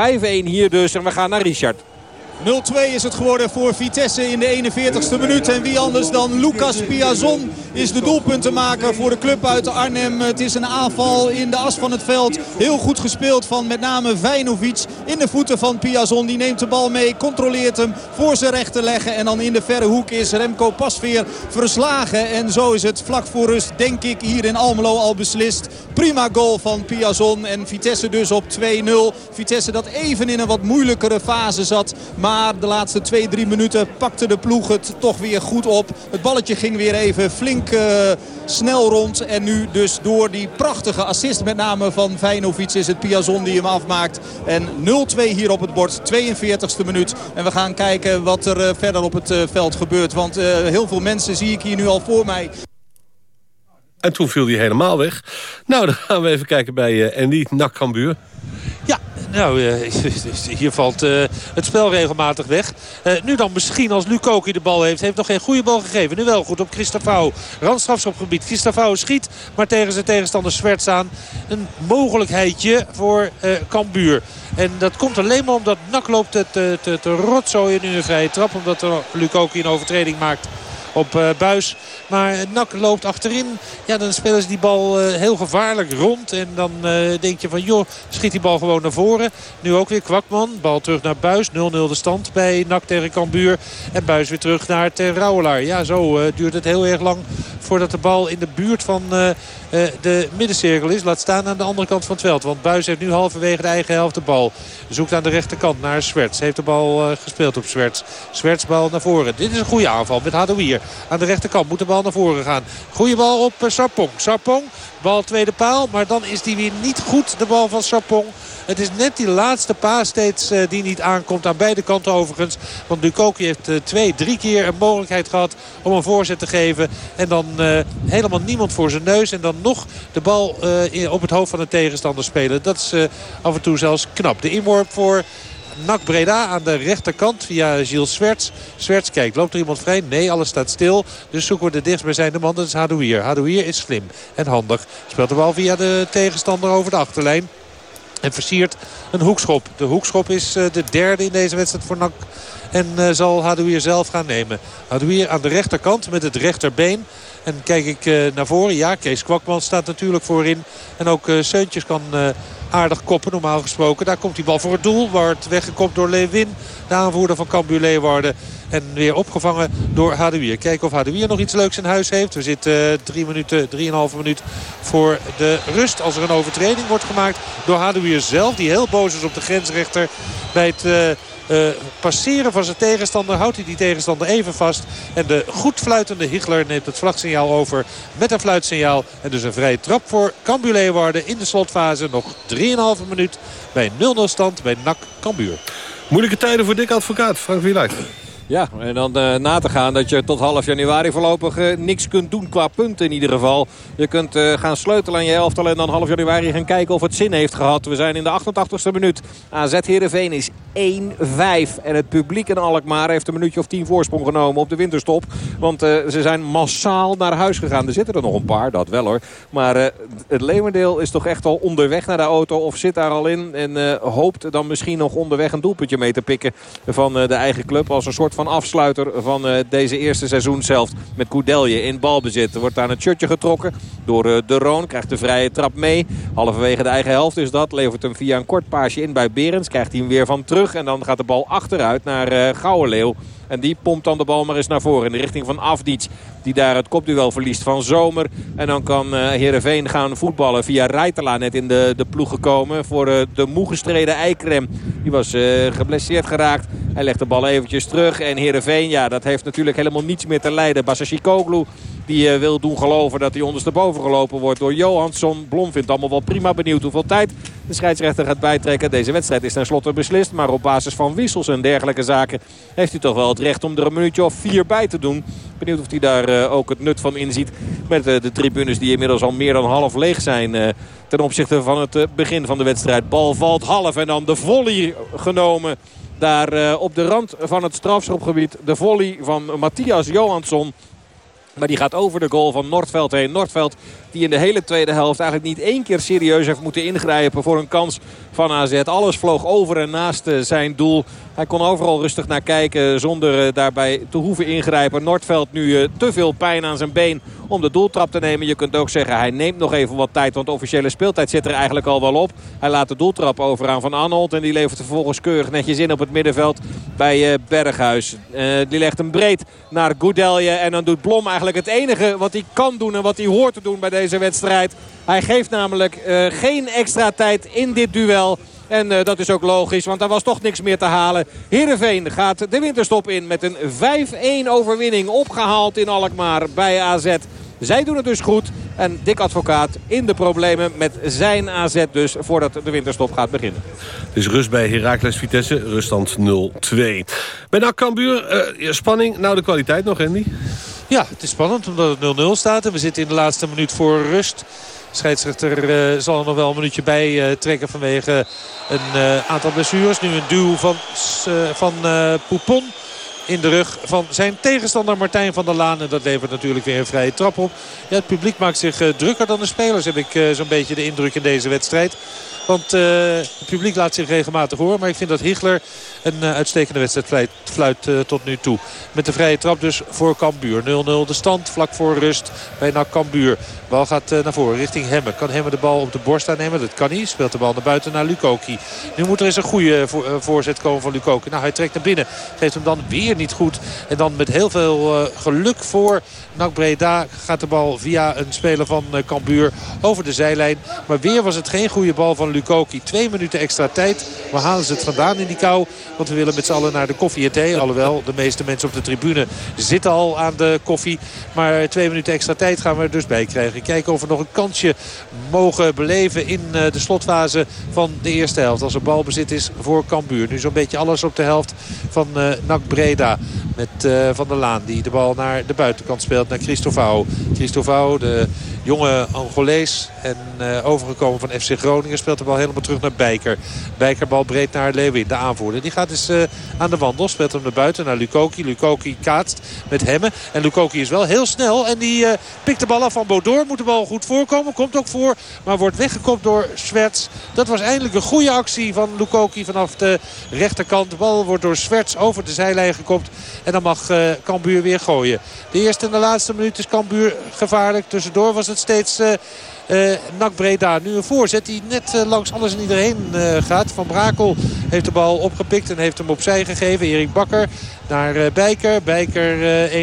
hier dus en we gaan naar Richard. 0-2 is het geworden voor Vitesse in de 41ste minuut. En wie anders dan Lucas Piazon is de doelpuntenmaker voor de club uit Arnhem. Het is een aanval in de as van het veld. Heel goed gespeeld van met name Vijnovic in de voeten van Piazon. Die neemt de bal mee, controleert hem voor zijn rechter leggen. En dan in de verre hoek is Remco Pasveer verslagen. En zo is het vlak voor rust denk ik hier in Almelo al beslist. Prima goal van Piazon en Vitesse dus op 2-0. Vitesse dat even in een wat moeilijkere fase zat. Maar Maar de laatste twee, drie minuten pakte de ploeg het toch weer goed op. Het balletje ging weer even flink uh, snel rond. En nu dus door die prachtige assist met name van Vijnovic is het Piazon die hem afmaakt. En 0-2 hier op het bord, 42e minuut. En we gaan kijken wat er uh, verder op het uh, veld gebeurt. Want heel veel mensen zie ik hier nu al voor mij. En toen viel hij helemaal weg. Nou, dan gaan we even kijken bij Andy, Nakkambuur. Nou, uh, hier valt uh, het spel regelmatig weg. Uh, nu dan misschien als Lukoki de bal heeft. Heeft nog geen goede bal gegeven. Nu wel goed op Christofau. Randstrafschopgebied. Christofau schiet. Maar tegen zijn tegenstander Swerts aan. Een mogelijkheidje voor Cambuur. En dat komt alleen maar omdat Nak loopt te, te, te, te rotzooien nu een vrije trap. Omdat Lukoki een overtreding maakt op uh, Buis. Maar Nak loopt achterin. Ja, dan spelen ze die bal uh, heel gevaarlijk rond. En dan uh, denk je van joh, schiet die bal gewoon naar voren. Nu ook weer Kwakman. Bal terug naar Buis. 0-0 de stand bij Nak tegen Cambuur. En Buis weer terug naar Ter Rauwelaar. Ja, zo duurt het heel erg lang voordat de bal in de buurt van de middencirkel is. Laat staan aan de andere kant van het veld. Want Buis heeft nu halverwege de eigen helft de bal. Zoekt aan de rechterkant naar Swerts. Heeft de bal gespeeld op Swerts. Swerts bal naar voren. Dit is een goede aanval met Hadouier aan de rechterkant. Moet de bal naar voren gaan. Goede bal op Sarpong. Sarpong, bal tweede paal. Maar dan is die weer niet goed, de bal van Sarpong. Het is net die laatste paas steeds uh, die niet aankomt. Aan beide kanten overigens. Want Lukoki heeft uh, twee, drie keer een mogelijkheid gehad om een voorzet te geven. En dan uh, helemaal niemand voor zijn neus. En dan nog de bal op het hoofd van de tegenstander spelen. Dat is af en toe zelfs knap. De inworp voor Nak Breda aan de rechterkant via Gilles Swerts. Swerts kijkt, loopt er iemand vrij? Nee, alles staat stil. Dus zoeken we de dichtstbijzijnde man, dat is Hadouier. Hadouier is slim en handig. Speelt de bal via de tegenstander over de achterlijn. En versiert een hoekschop. De hoekschop is eh, de derde in deze wedstrijd voor Nak. En uh, zal Hadouier zelf gaan nemen. Hadouier aan de rechterkant met het rechterbeen. En kijk ik uh, naar voren. Ja, Kees Kwakman staat natuurlijk voorin. En ook Seuntjes kan aardig koppen normaal gesproken. Daar komt die bal voor het doel. Wordt weggekopt door Lewin. De aanvoerder van Cambuur Leeuwarden. En weer opgevangen door Hadouier. Kijken of Hadouier nog iets leuks in huis heeft. We zitten drie minuten, drieënhalve minuut voor de rust. Als er een overtreding wordt gemaakt door Hadouier zelf. Die heel boos is op de grensrechter bij het... Uh, uh, passeren van zijn tegenstander houdt hij die tegenstander even vast. En de goed fluitende Higler neemt het vlagsignaal over met een fluitsignaal. En dus een vrije trap voor Cambuur Leeuwarden in de slotfase. Nog 3,5 minuut bij 0-0 stand bij NAC Cambuur. Moeilijke tijden voor Dick Advocaat, Frank Wieluid. Ja, en dan uh, na te gaan dat je tot half januari voorlopig uh, niks kunt doen qua punten in ieder geval. Je kunt uh, gaan sleutelen aan je elftal en dan half januari gaan kijken of het zin heeft gehad. We zijn in de 88ste minuut. AZ Heerenveen is 1-5. En het publiek in Alkmaar heeft een minuutje of 10 voorsprong genomen op de winterstop. Want ze zijn massaal naar huis gegaan. Er zitten er nog een paar, dat wel hoor. Maar het leeuwendeel is toch echt al onderweg naar de auto of zit daar al in. En hoopt dan misschien nog onderweg een doelpuntje mee te pikken van de eigen club. Als een soort van van afsluiter van uh, deze eerste seizoen zelf. Met Koudelje in balbezit. Wordt aan het shirtje getrokken door uh, De Roon. Krijgt de vrije trap mee. Halverwege de eigen helft is dat. Levert hem via een kort paasje in bij Berends. Krijgt hij hem weer van terug. En dan gaat de bal achteruit naar uh, Gouwenleeuw. En die pompt dan de bal maar eens naar voren in de richting van Afdic. Die daar het kopduel verliest van Zomer. En dan kan uh, Heerenveen gaan voetballen via Rijtela net in de, de ploeg gekomen. Voor uh, de moe gestreden Eikrem. Die was uh, geblesseerd geraakt. Hij legt de bal eventjes terug. En Heerenveen, ja, dat heeft natuurlijk helemaal niets meer te lijden. Basashikoglu die wil doen geloven dat hij ondersteboven gelopen wordt door Johansson. Blom vindt allemaal wel prima benieuwd hoeveel tijd de scheidsrechter gaat bijtrekken. Deze wedstrijd is tenslotte beslist. Maar op basis van wissels en dergelijke zaken heeft hij toch wel het recht om er een minuutje of vier bij te doen. Benieuwd of hij daar uh, ook het nut van inziet. Met uh, de tribunes die inmiddels al meer dan half leeg zijn. Ten opzichte van het begin van de wedstrijd. Bal valt half en dan de volley genomen. Daar op de rand van het strafschopgebied. De volley van Matthias Johansson. Maar die gaat over de goal van Noordveld heen. Noordveld die in de hele tweede helft eigenlijk niet één keer serieus heeft moeten ingrijpen voor een kans van AZ. Alles vloog over en naast eh, zijn doel. Hij kon overal rustig naar kijken zonder eh, daarbij te hoeven ingrijpen. Noordveld nu eh, te veel pijn aan zijn been om de doeltrap te nemen. Je kunt ook zeggen hij neemt nog even wat tijd. Want de officiële speeltijd zit er eigenlijk al wel op. Hij laat de doeltrap over aan Van Anholt. En die levert vervolgens keurig netjes in op het middenveld bij Berghuis. die legt hem breed naar Goudelje. En dan doet Blom eigenlijk het enige wat hij kan doen en wat hij hoort te doen bij deze wedstrijd. Hij geeft namelijk uh, geen extra tijd in dit duel. En uh, dat is ook logisch, want daar was toch niks meer te halen. Heerenveen gaat de winterstop in met een 5-1 overwinning. Opgehaald in Alkmaar bij AZ. Zij doen het dus goed. En Dick Advocaat in de problemen met zijn AZ dus voordat de winterstop gaat beginnen. Het is rust bij Heracles Vitesse, ruststand 0-2. Bij NAC Cambuur, uh, spanning, nou de kwaliteit nog Andy? Ja, het is spannend omdat het 0-0 staat. En we zitten in de laatste minuut voor rust. Scheidsrechter uh, zal er nog wel een minuutje bij uh, trekken vanwege een uh, aantal blessures. Nu een duw van, van Poupon in de rug van zijn tegenstander Martijn van der Laan. En dat levert natuurlijk weer een vrije trap op. Ja, het publiek maakt zich drukker dan de spelers, heb ik zo'n beetje de indruk in deze wedstrijd. Want uh, het publiek laat zich regelmatig horen. Maar ik vind dat Hichler een uh, uitstekende wedstrijd fluit, uh, tot nu toe. Met de vrije trap dus voor Cambuur. 0-0 de stand vlak voor rust bij NAC Cambuur. Bal gaat naar voren richting Hemme. Kan Hemme de bal op de borst aannemen? Dat kan niet. Speelt de bal naar buiten naar Lukoki. Nu moet er eens een goede voor, voorzet komen van Lukoki. Nou, hij trekt naar binnen. Geeft hem dan weer niet goed. En dan met heel veel geluk voor NAC Breda gaat de bal via een speler van Cambuur over de zijlijn. Maar weer was het geen goede bal van Lukoki. Twee minuten extra tijd. Waar halen ze het vandaan in die kou? Want we willen met z'n allen naar de koffie en thee. Alhoewel, de meeste mensen op de tribune zitten al aan de koffie. Maar twee minuten extra tijd gaan we er dus bij krijgen. Kijken of we nog een kansje mogen beleven in de slotfase van de eerste helft. Als er balbezit is voor Cambuur. Nu zo'n beetje alles op de helft van uh, NAC Breda. Met uh, Van der Laan die de bal naar de buitenkant speelt. Naar Christovao. Christovao, de jonge Angolees. En overgekomen van FC Groningen speelt de bal helemaal terug naar Bijker. Bijker bal breed naar Lewin, de aanvoerder. Die gaat dus uh, aan de wandel. Speelt hem naar buiten naar Lukoki. Lukoki kaatst met Hemmen. En Lukoki is wel heel snel. En die uh, pikt de bal af van Bodor. Moet de bal goed voorkomen. Komt ook voor. Maar wordt weggekopt door Swerts. Dat was eindelijk een goede actie van Lukoki vanaf de rechterkant. De bal wordt door Swerts over de zijlijn gekopt. En dan mag uh, Cambuur weer gooien. De eerste en de laatste minuut is Cambuur gevaarlijk. Tussendoor was het steeds... uh, Nak Breda nu een voorzet die net uh, langs alles en iedereen uh, gaat. Van Brakel heeft de bal opgepikt en heeft hem opzij gegeven. Erik Bakker naar Bijker. Bijker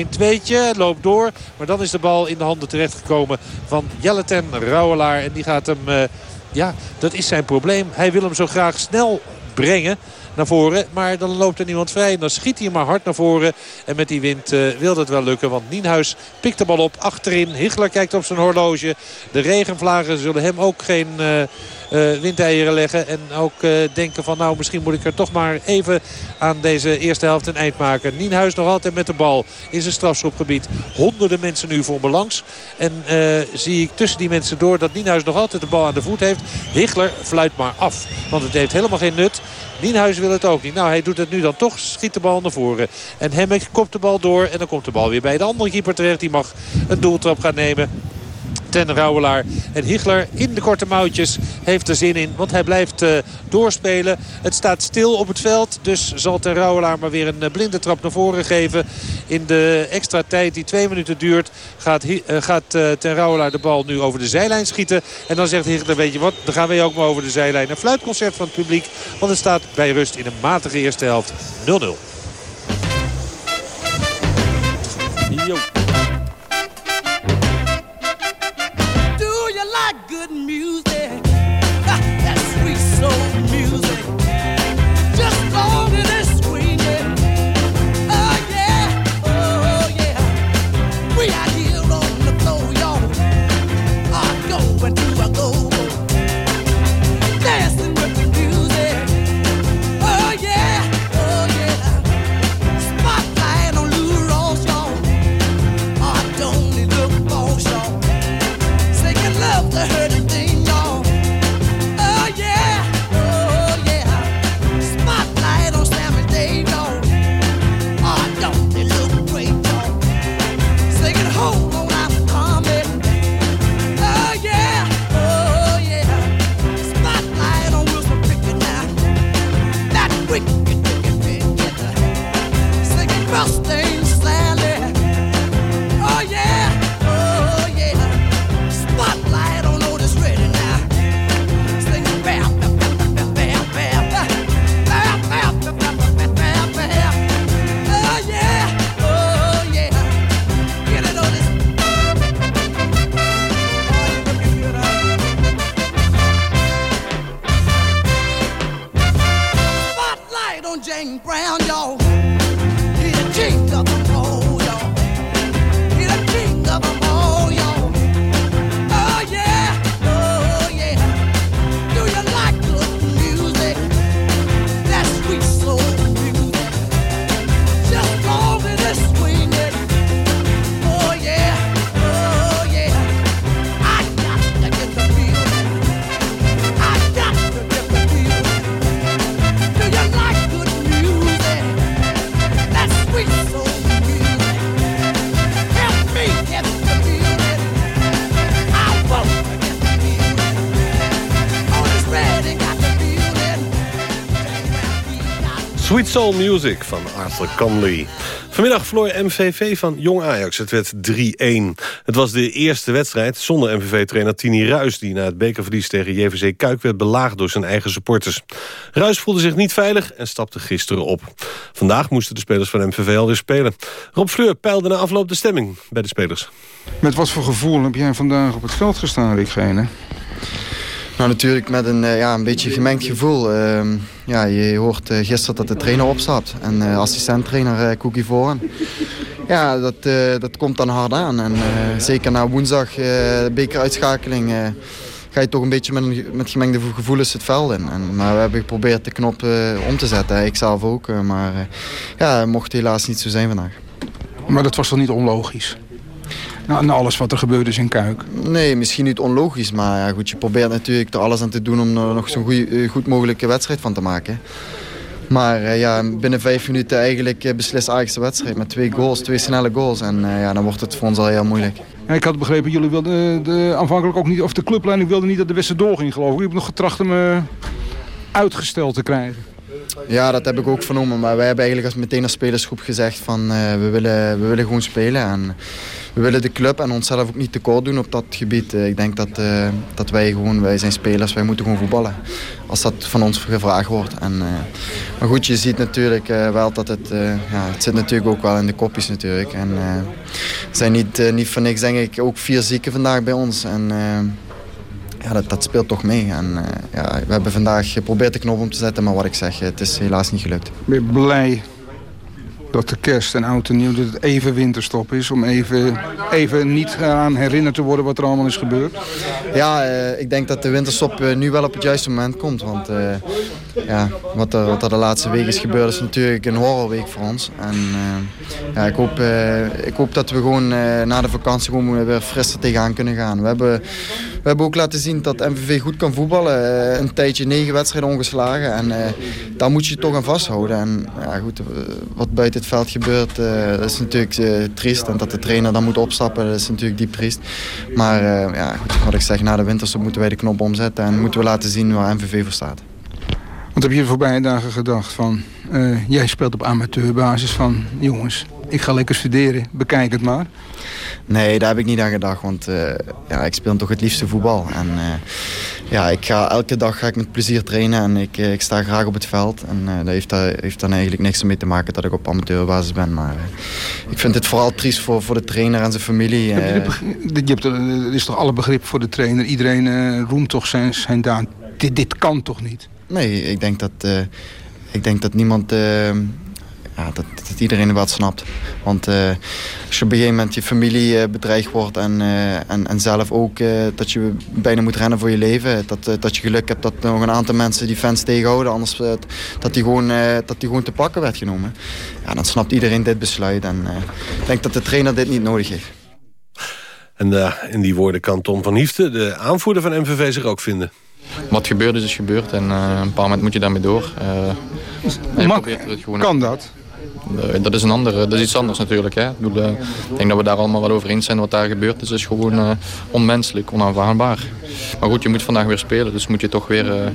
1-2'tje, loopt door. Maar dan is de bal in de handen terechtgekomen van Jelleten Rauwelaar. En die gaat hem, ja dat is zijn probleem. Hij wil hem zo graag snel brengen naar voren. Maar dan loopt er niemand vrij. En dan schiet hij maar hard naar voren. En met die wind uh, wil dat wel lukken. Want Nienhuis pikt de bal op achterin. Hichler kijkt op zijn horloge. De regenvlagen zullen hem ook geen... Uh, windeieren leggen. En ook denken van nou misschien moet ik er toch maar even aan deze eerste helft een eind maken. Nienhuis nog altijd met de bal in zijn strafschopgebied. Honderden mensen nu voor me langs. En zie ik tussen die mensen door dat Nienhuis nog altijd de bal aan de voet heeft. Hichler fluit maar af. Want het heeft helemaal geen nut. Nienhuis wil het ook niet. Nou, hij doet het nu dan toch. Schiet de bal naar voren. En Hemmek kopt de bal door. En dan komt de bal weer bij de andere keeper terecht. Die mag een doeltrap gaan nemen ten Rauwelaar. En Hichler in de korte mouwtjes heeft er zin in. Want hij blijft uh, doorspelen. Het staat stil op het veld. Dus zal ten Rauwelaar maar weer een uh, blinde trap naar voren geven. In de extra tijd die twee minuten duurt gaat, uh, gaat ten Rauwelaar de bal nu over de zijlijn schieten. En dan zegt Hichler, weet je wat, dan gaan wij ook maar over de zijlijn. Een fluitconcert van het publiek. Want het staat bij rust in een matige eerste helft 0-0. Yo. across the Soul Music van Arthur Conley. Vanmiddag verloor MVV van Jong Ajax. Het werd 3-1. Het was de eerste wedstrijd zonder MVV-trainer Tini Ruis... die na het bekerverlies tegen JVC Kuik werd belaagd door zijn eigen supporters. Ruis voelde zich niet veilig en stapte gisteren op. Vandaag moesten de spelers van MVV alweer spelen. Rob Fleur peilde na afloop de stemming bij de spelers. Met wat voor gevoel heb jij vandaag op het veld gestaan, Rick Gene? Nou, natuurlijk met een, ja, een beetje gemengd gevoel. Uh, ja, je hoort uh, gisteren dat de trainer opstapt. En uh, assistent-trainer uh, Cookie Voren. Ja, dat, dat komt dan hard aan. En zeker na woensdag, bekeruitschakeling... ga je toch een beetje met, met gemengde gevoelens het veld in. En, maar we hebben geprobeerd de knop om te zetten. Ik zelf ook. maar ja, mocht helaas niet zo zijn vandaag. Maar dat was toch niet onlogisch? Nou, en alles wat er gebeurde is in Kuik. Nee, misschien niet onlogisch. Maar ja, goed, je probeert natuurlijk er alles aan te doen om er nog zo'n goed, goed mogelijke wedstrijd van te maken. Maar ja, binnen vijf minuten eigenlijk beslist Ajax de wedstrijd met twee goals, twee snelle goals. En ja, dan wordt het voor ons al heel moeilijk. Ja, ik had begrepen, jullie wilden de, aanvankelijk ook niet, of de clubleiding wilde niet dat de wedstrijd doorging geloof ik. Je hebt nog getracht hem uitgesteld te krijgen. Ja, dat heb ik ook vernomen. Maar wij hebben eigenlijk als meteen als spelersgroep gezegd van we, willen, we willen gewoon spelen. En we willen de club en onszelf ook niet tekort doen op dat gebied. Ik denk dat, uh, dat wij gewoon, wij zijn spelers, wij moeten gewoon voetballen. Als dat van ons gevraagd wordt. En, uh, maar goed, je ziet natuurlijk wel dat het, ja, het zit natuurlijk ook wel in de kopjes natuurlijk. En er zijn niet, niet voor niks denk ik ook vier zieken vandaag bij ons. En, ja, dat, dat, speelt toch mee. En, ja, we hebben vandaag geprobeerd de knop om te zetten, maar wat ik zeg, het is helaas niet gelukt. Ben blij dat de kerst en oud en nieuw dat het even winterstop is... om even, even niet aan herinnerd te worden wat er allemaal is gebeurd? Ja, uh, ik denk dat de winterstop uh, nu wel op het juiste moment komt. Want uh, ja, wat, er, wat er de laatste week is gebeurd is natuurlijk een horrorweek voor ons. En ja, ik, hoop, ik hoop dat we gewoon na de vakantie gewoon weer frisser tegenaan kunnen gaan. We hebben, we hebben ook laten zien dat MVV goed kan voetballen. een tijdje negen wedstrijden ongeslagen. En daar moet je toch aan vasthouden. En ja, goed, wat buiten het veld gebeurt, is natuurlijk triest. En dat de trainer dan moet opstappen, dat is natuurlijk diep triest. Maar ja, goed, wat ik zeg, na de winterstop moeten wij de knop omzetten. En moeten we laten zien waar MVV voor staat. Want heb je de voorbije dagen gedacht van... jij speelt op amateurbasis van... jongens, ik ga lekker studeren, bekijk het maar. Nee, daar heb ik niet aan gedacht, want uh, ja, ik speel toch het liefste voetbal. En uh, ja, ik ga, elke dag ga ik met plezier trainen en ik, ik sta graag op het veld. En uh, dat heeft, daar, heeft dan eigenlijk niks mee te maken dat ik op amateurbasis ben. Maar ik vind het vooral triest voor, voor de trainer en zijn familie. Heb je de, je hebt, er is toch alle begrip voor de trainer? Iedereen roemt toch zijn, zijn daan. Dit, dit kan toch niet? Nee, ik denk dat, ik denk dat niemand ja, dat, iedereen wat snapt. Want uh, als je op een gegeven moment je familie bedreigd wordt en, en, en zelf ook dat je bijna moet rennen voor je leven. Dat, dat je geluk hebt dat nog een aantal mensen die fans tegenhouden. Anders dat, die gewoon, dat die gewoon te pakken werd genomen. Ja, dan snapt iedereen dit besluit. En ik denk dat de trainer dit niet nodig heeft. En in die woorden kan Tom van Hiefte, de aanvoerder van MVV, zich ook vinden. Wat gebeurd is, is gebeurd. En een paar moment moet je daarmee door. Mag, kan dat? dat is, een andere, dat is iets anders natuurlijk. Hè. Ik, bedoel, uh, ik denk dat we daar allemaal wel over eens zijn. Wat daar gebeurd is, is gewoon uh, onmenselijk, onaanvaardbaar. Maar goed, je moet vandaag weer spelen. Dus moet je toch weer uh,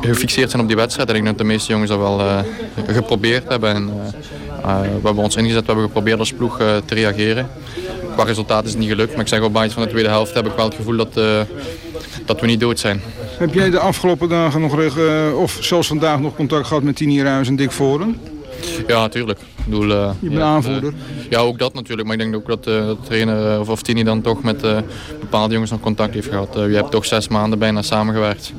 gefixeerd zijn op die wedstrijd. En ik denk dat de meeste jongens dat wel geprobeerd hebben. En, we hebben ons ingezet, we hebben geprobeerd als ploeg te reageren. Qua resultaat is het niet gelukt. Maar ik zeg op basis van de tweede helft heb ik wel het gevoel dat, dat we niet dood zijn. Heb jij de afgelopen dagen nog, of zelfs vandaag nog contact gehad met Tini Ruijs en Dick Voren? Ja, natuurlijk. Ik bedoel, uh, je bent aanvoerder. Uh, ja, ook dat natuurlijk. Maar ik denk ook dat uh, de trainer of, of Tini dan toch met bepaalde jongens nog contact heeft gehad. je hebt toch zes maanden bijna samengewerkt.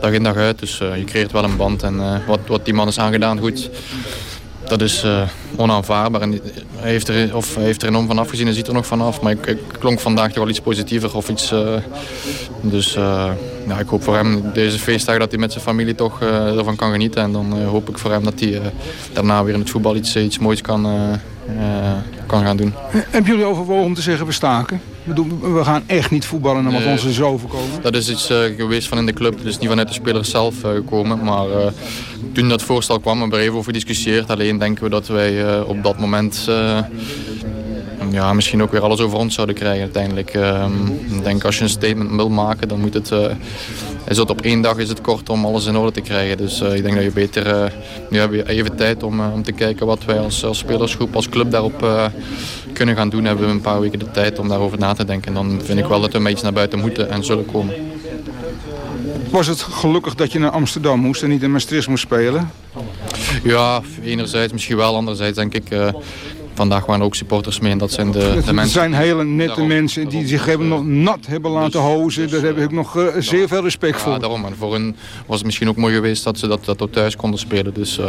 Dag in dag uit. Dus je creëert wel een band. En wat, wat die man is aangedaan, goed. Dat is onaanvaardbaar. En hij heeft er, of heeft er enorm van afgezien en ziet er nog vanaf. Maar ik, ik klonk vandaag toch wel iets positiever. Of iets, dus ja, ik hoop voor hem deze feestdag dat hij met zijn familie toch ervan kan genieten. En dan hoop ik voor hem dat hij daarna weer in het voetbal iets, iets moois kan, kan gaan doen. Hebben jullie overwogen om te zeggen we staken? We gaan echt niet voetballen omdat ons er zo voorkomen? Dat is iets geweest van in de club. Is niet vanuit de spelers zelf gekomen. Maar toen dat voorstel kwam, hebben we er even over gediscussieerd. Alleen denken we dat wij op dat moment ja, misschien ook weer alles over ons zouden krijgen uiteindelijk. Ehm, denk als je een statement wil maken, dan moet het... Uh, is het op één dag is het kort om alles in orde te krijgen. Dus ik denk dat je beter... nu hebben we even tijd om, om te kijken wat wij als, spelersgroep, als club daarop kunnen gaan doen. Hebben we een paar weken de tijd om daarover na te denken. En dan vind ik wel dat we een beetje naar buiten moeten en zullen komen. Was het gelukkig dat je naar Amsterdam moest en niet in Maastricht moest spelen? Ja, enerzijds misschien wel. Anderzijds denk ik... Uh, vandaag waren ook supporters mee en dat zijn de, de mensen... Er zijn hele nette mensen die zich hebben nog nat hebben laten dus, hozen. Daar heb ik nog uh, zeer veel respect ja, voor. daarom. En voor hen was het misschien ook mooi geweest dat ze dat, dat ook thuis konden spelen. Dus, uh,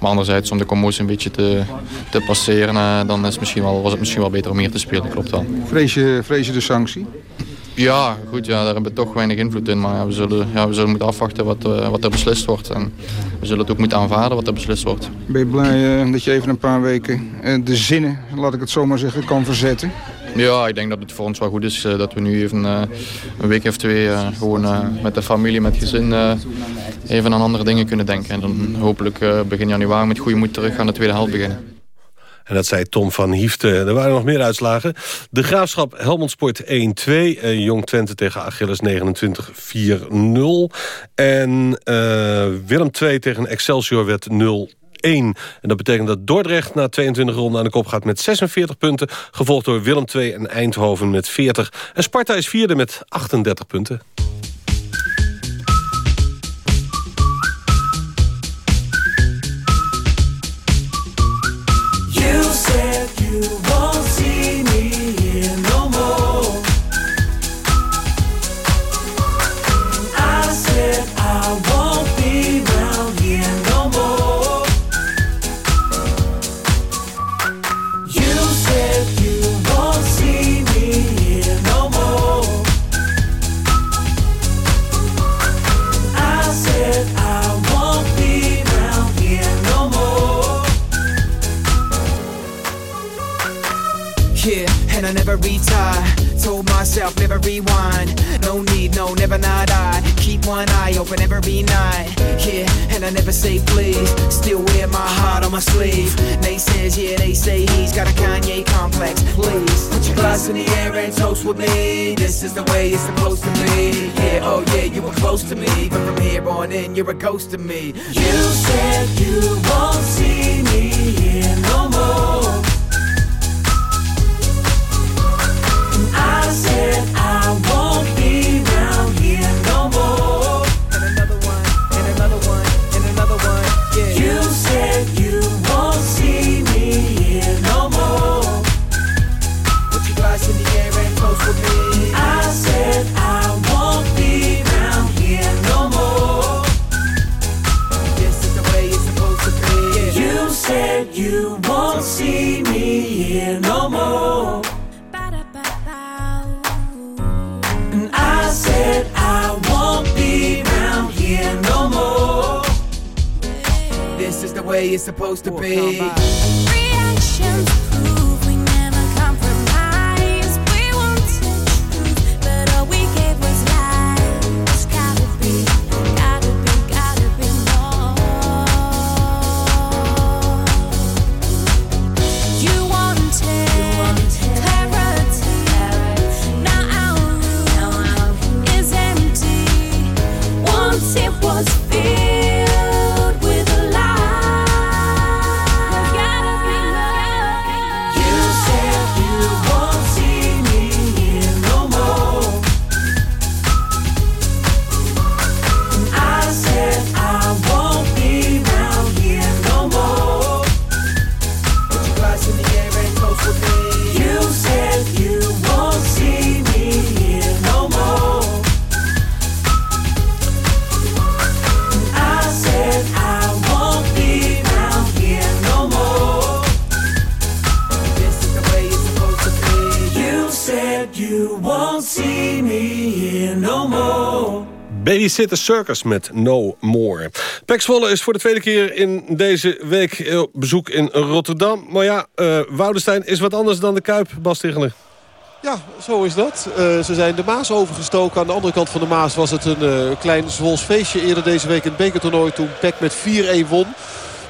maar anderzijds om de commotie een beetje te, te passeren... dan is het misschien wel, was het misschien wel beter om hier te spelen, klopt wel. Vrees je, vrees je de sanctie? Ja, goed, ja, daar hebben we toch weinig invloed in. Maar ja, we, zullen, ja, we zullen moeten afwachten wat, uh, wat er beslist wordt. En we zullen het ook moeten aanvaarden wat er beslist wordt. Ben je blij uh, dat je even een paar weken uh, de zinnen, laat ik het zo maar zeggen, kan verzetten? Ja, ik denk dat het voor ons wel goed is dat we nu even een week of twee gewoon met de familie, met gezin even aan andere dingen kunnen denken. En dan hopelijk begin januari met goede moed terug aan de tweede helft beginnen. En dat zei Tom van Hiefte. Er waren nog meer uitslagen. De Graafschap Helmond Sport 1-2. Uh, Jong Twente tegen Achilles 29-4-0. En uh, Willem 2 tegen Excelsior werd 0 1. En dat betekent dat Dordrecht na 22 ronden aan de kop gaat met 46 punten. Gevolgd door Willem 2 en Eindhoven met 40. En Sparta is vierde met 38 punten. in the air and toast with me. This is the way it's supposed to be. Yeah, oh yeah, you were close to me, but from here on in, you're a ghost to me. You said you won't see me here no more. I said I won't. Way it's supposed to be. Reactions Babysitter Circus met No More. Pek Zwolle is voor de tweede keer in deze week op bezoek in Rotterdam. Maar ja, uh, Woudenstein is wat anders dan de Kuip, Bas. Ja, zo is dat. Eh, ze zijn de Maas overgestoken. Aan de andere kant van de Maas was het een eh, klein Zwols feestje eerder deze week in het bekertoernooi toen PEC met 4-1 won.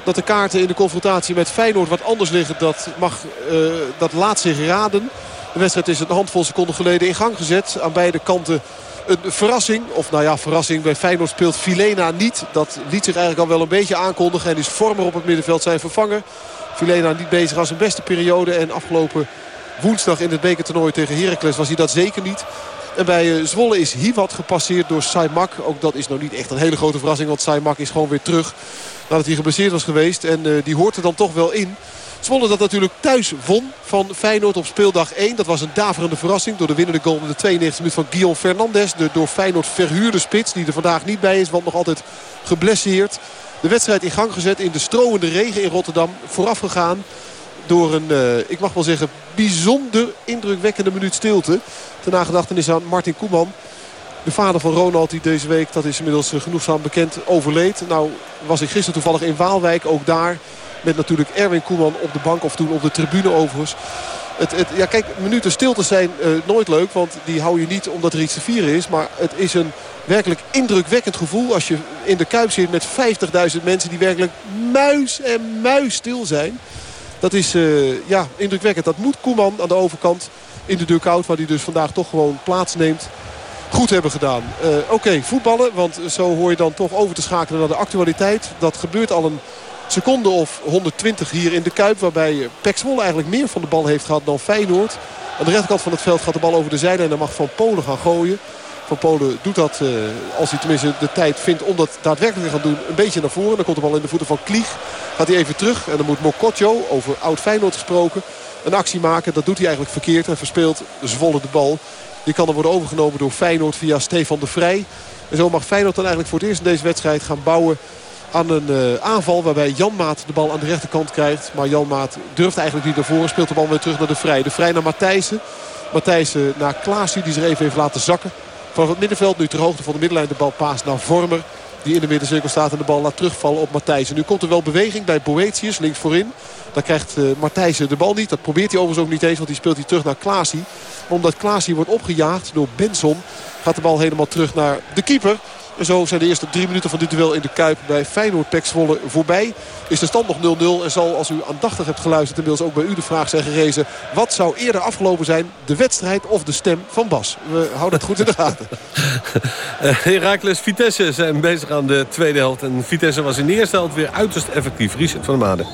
Dat de kaarten in de confrontatie met Feyenoord wat anders liggen, dat, mag, dat laat zich raden. De wedstrijd is een handvol seconden geleden in gang gezet. Aan beide kanten een verrassing. Of nou ja, verrassing. Bij Feyenoord speelt Filena niet. Dat liet zich eigenlijk al wel een beetje aankondigen. En is Vormer op het middenveld zijn vervanger. Filena niet bezig als zijn beste periode. En afgelopen woensdag in het bekertoernooi tegen Heracles was hij dat zeker niet. En bij eh, Zwolle is Hivat gepasseerd door Saimak. Ook dat is nou niet echt een hele grote verrassing. Want Saimak is gewoon weer terug nadat hij geblesseerd was geweest. En uh, die hoort er dan toch wel in. Zwolle dat natuurlijk thuis won van Feyenoord op speeldag 1. Dat was een daverende verrassing door de winnende goal in de 92 minuut van Guillaume Fernandes. De door Feyenoord verhuurde spits die er vandaag niet bij is. Want nog altijd geblesseerd. De wedstrijd in gang gezet in de stromende regen in Rotterdam. Vooraf gegaan door een, uh, ik mag wel zeggen, bijzonder indrukwekkende minuut stilte. Ten nagedachtenis aan Martin Koeman. De vader van Ronald die deze week, dat is inmiddels genoegzaam bekend, overleed. Nou was ik gisteren toevallig in Waalwijk, ook daar. Met natuurlijk Erwin Koeman op de bank of toen op de tribune overigens. Het, het, ja, kijk, minuten stilte zijn uh, nooit leuk. Want die hou je niet omdat er iets te vieren is. Maar het is een werkelijk indrukwekkend gevoel als je in de Kuip zit met 50.000 mensen die werkelijk muis en muis stil zijn. Dat is uh, ja, indrukwekkend. Dat moet Koeman aan de overkant in de dugout, waar hij dus vandaag toch gewoon plaatsneemt, goed hebben gedaan. Uh, Oké, voetballen, want zo hoor je dan toch over te schakelen naar de actualiteit. Dat gebeurt al een seconde of 120 hier in de Kuip. Waarbij Pek Zwolle eigenlijk meer van de bal heeft gehad dan Feyenoord. Aan de rechterkant van het veld gaat de bal over de zijde en dan mag Van Polen gaan gooien. Van Polen doet dat, uh, als hij tenminste de tijd vindt om dat daadwerkelijk te gaan doen, een beetje naar voren. Dan komt de bal in de voeten van Klieg. Gaat hij even terug en dan moet Mokotjo, over oud Feyenoord gesproken, een actie maken. Dat doet hij eigenlijk verkeerd en verspeelt Zwolle de bal. Die kan dan worden overgenomen door Feyenoord via Stefan de Vrij. En zo mag Feyenoord dan eigenlijk voor het eerst in deze wedstrijd gaan bouwen aan een uh, aanval waarbij Janmaat de bal aan de rechterkant krijgt. Maar Janmaat durft eigenlijk niet naar voren. Speelt de bal weer terug naar de Vrij. De Vrij naar Matthijssen. Matthijssen naar Klaasie die zich even heeft laten zakken. Vanaf het middenveld nu ter hoogte van de middenlijn de bal paast naar Vormer. Die in de middencirkel staat en de bal laat terugvallen op Matthijssen. Nu komt er wel beweging bij Boetius links voorin. Dan krijgt uh, Matthijssen de bal niet. Dat probeert hij overigens ook niet eens. Want die speelt hij terug naar Klaasie. Maar omdat Klaasie wordt opgejaagd door Benson. Gaat de bal helemaal terug naar de keeper. En zo zijn de eerste drie minuten van dit duel in de Kuip bij Feyenoord Pek voorbij. Is de stand nog 0-0 en zal als u aandachtig hebt geluisterd inmiddels ook bij u de vraag zijn gerezen. Wat zou eerder afgelopen zijn? De wedstrijd of de stem van Bas? We houden het goed in de gaten. Heracles Vitesse zijn bezig aan de tweede helft. En Vitesse was in de eerste helft weer uiterst effectief. Richard van der Made.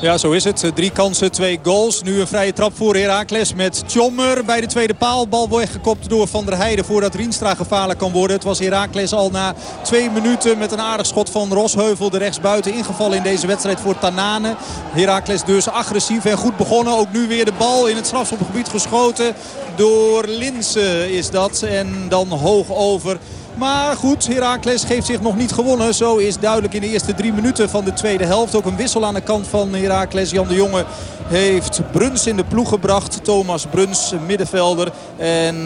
Ja, zo is het. Drie kansen, twee goals. Nu een vrije trap voor Heracles met Tjommer bij de tweede paal. Bal weggekopt door Van der Heijden voordat Rienstra gevaarlijk kan worden. Het was Heracles al na twee minuten met een aardig schot van Rosheuvel. De rechtsbuiten ingevallen in deze wedstrijd voor Tanane. Heracles dus agressief en goed begonnen. Ook nu weer de bal in het strafschopgebied geschoten. Door Linsen is dat. En dan hoog over. Maar goed, Heracles geeft zich nog niet gewonnen. Zo is duidelijk in de eerste drie minuten van de tweede helft. Ook een wissel aan de kant van Heracles. Jan de Jonge heeft Bruns in de ploeg gebracht. Thomas Bruns, middenvelder. En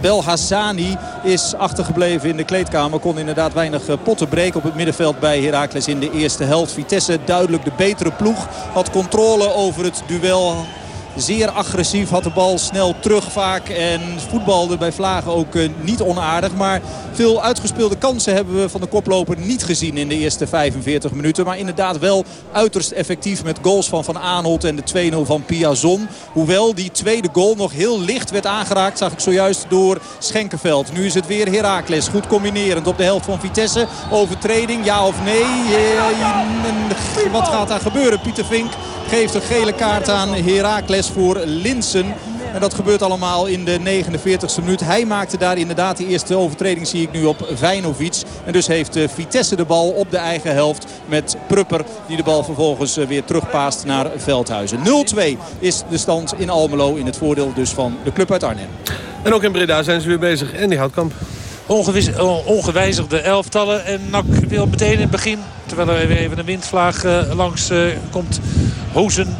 Belhassani is achtergebleven in de kleedkamer. Kon inderdaad weinig potten breken op het middenveld bij Heracles in de eerste helft. Vitesse duidelijk de betere ploeg. Had controle over het duel Zeer agressief, had de bal snel terug vaak. En voetbalde bij Vlagen ook uh, niet onaardig. Maar veel uitgespeelde kansen hebben we van de koploper niet gezien in de eerste 45 minuten. Maar inderdaad wel uiterst effectief met goals van Van Aanholt en de 2-0 van Piazon. Hoewel die tweede goal nog heel licht werd aangeraakt. Zag ik zojuist door Schenkenveld. Nu is het weer Heracles. Goed combinerend op de helft van Vitesse. Overtreding, ja of nee? Uh, wat gaat daar gebeuren? Pieter Vink geeft een gele kaart aan Heracles voor Linsen. En dat gebeurt allemaal in de 49e minuut. Hij maakte daar inderdaad de eerste overtreding zie ik nu op Vijnovic. En dus heeft Vitesse de bal op de eigen helft met Prupper. Die de bal vervolgens weer terugpaast naar Veldhuizen. 0-2 is de stand in Almelo in het voordeel dus van de club uit Arnhem. En ook in Breda zijn ze weer bezig. En die Houtkamp. Ongewijzigde elftallen. En Nak wil meteen in het begin, terwijl er weer even een windvlaag uh, langs uh, komt, hozen...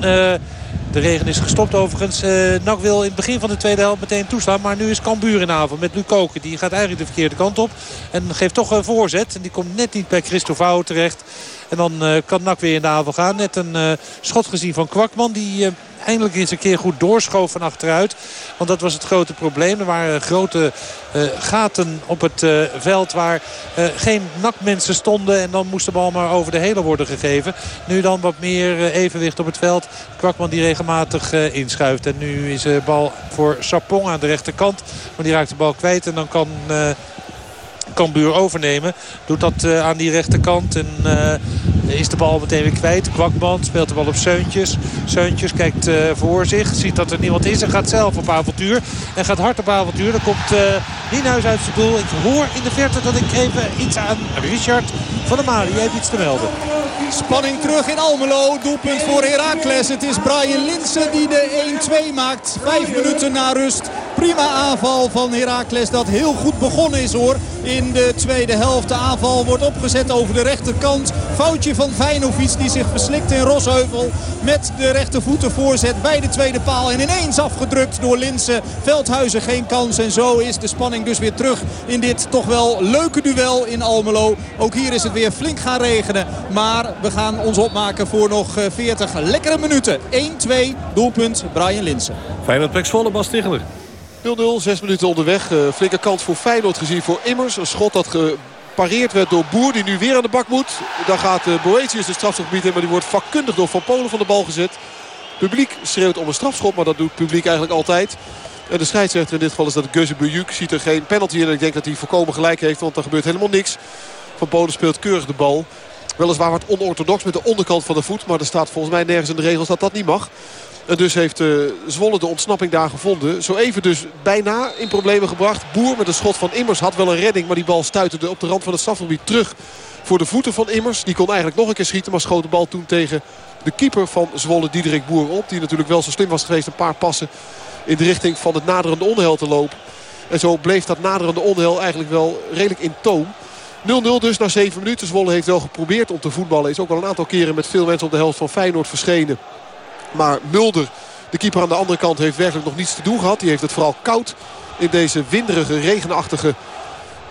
De regen is gestopt overigens. Uh, Nak wil in het begin van de tweede helft meteen toeslaan. Maar nu is Cambuur in avond met Lukoken. Die gaat eigenlijk de verkeerde kant op. En geeft toch een voorzet. En die komt net niet bij Christophe terecht. En dan kan Nak weer in de avond gaan. Net een schot gezien van Kwakman. Die eindelijk eens een keer goed doorschoof van achteruit. Want dat was het grote probleem. Er waren grote uh, gaten op het uh, veld waar uh, geen nakmensen stonden. En dan moest de bal maar over de hele worden gegeven. Nu dan wat meer evenwicht op het veld. Kwakman die regelmatig inschuift. En nu is de bal voor Sapong aan de rechterkant. Maar die raakt de bal kwijt. En dan kan Cambuur overnemen. Doet dat uh, aan die rechterkant. En uh, is de bal meteen weer kwijt. Kwakman speelt de bal op Seuntjes. Seuntjes kijkt uh, voor zich. Ziet dat er niemand is. En gaat zelf op avontuur. En gaat hard op avontuur. Dan komt Nienhuis uit zijn doel. Ik hoor in de verte dat ik even iets aan Richard van der Mali. heeft iets te melden. Spanning terug in Almelo. Doelpunt voor Heracles. Het is Brian Linsen die de 1-2 maakt. Vijf minuten na rust. Prima aanval van Heracles dat heel goed begonnen is hoor. De tweede helft. De aanval wordt opgezet over de rechterkant. Foutje van Vijnovic die zich verslikt in Rosheuvel. Met de rechtervoeten voorzet bij de tweede paal. En ineens afgedrukt door Linsen. Veldhuizen geen kans. En zo is de spanning dus weer terug in dit toch wel leuke duel in Almelo. Ook hier is het weer flink gaan regenen. Maar we gaan ons opmaken voor nog 40 lekkere minuten. 1-2 doelpunt Brian Linsen. Feyenoord Pek Zwolle, Bas Ticheler. 0-0, 6 minuten onderweg. Uh, flinke kant voor Feyenoord gezien voor Immers. Een schot dat gepareerd werd door Boer die nu weer aan de bak moet. Dan gaat uh, Boetius de strafschopgebied in, maar die wordt vakkundig door Van Polen van de bal gezet. Publiek schreeuwt om een strafschop, maar dat doet publiek eigenlijk altijd. En de scheidsrechter in dit geval is dat Geuze Bujuk. Ziet er geen penalty in ik denk dat hij volkomen gelijk heeft, want er gebeurt helemaal niks. Van Polen speelt keurig de bal. Weliswaar wat onorthodox met de onderkant van de voet. Maar er staat volgens mij nergens in de regels dat dat niet mag. En dus heeft uh, Zwolle de ontsnapping daar gevonden. Zo even dus bijna in problemen gebracht. Boer met een schot van Immers had wel een redding. Maar die bal stuitte op de rand van het strafgebied terug voor de voeten van Immers. Die kon eigenlijk nog een keer schieten. Maar schoot de bal toen tegen de keeper van Zwolle, Diederik Boer, op. Die natuurlijk wel zo slim was geweest een paar passen in de richting van het naderende onheil te lopen. En zo bleef dat naderende onheil eigenlijk wel redelijk in toom. 0-0 dus na 7 minuten. Zwolle heeft wel geprobeerd om te voetballen. Is ook wel een aantal keren met veel mensen op de helft van Feyenoord verschenen. Maar Mulder, de keeper aan de andere kant, heeft werkelijk nog niets te doen gehad. Die heeft het vooral koud in deze winderige, regenachtige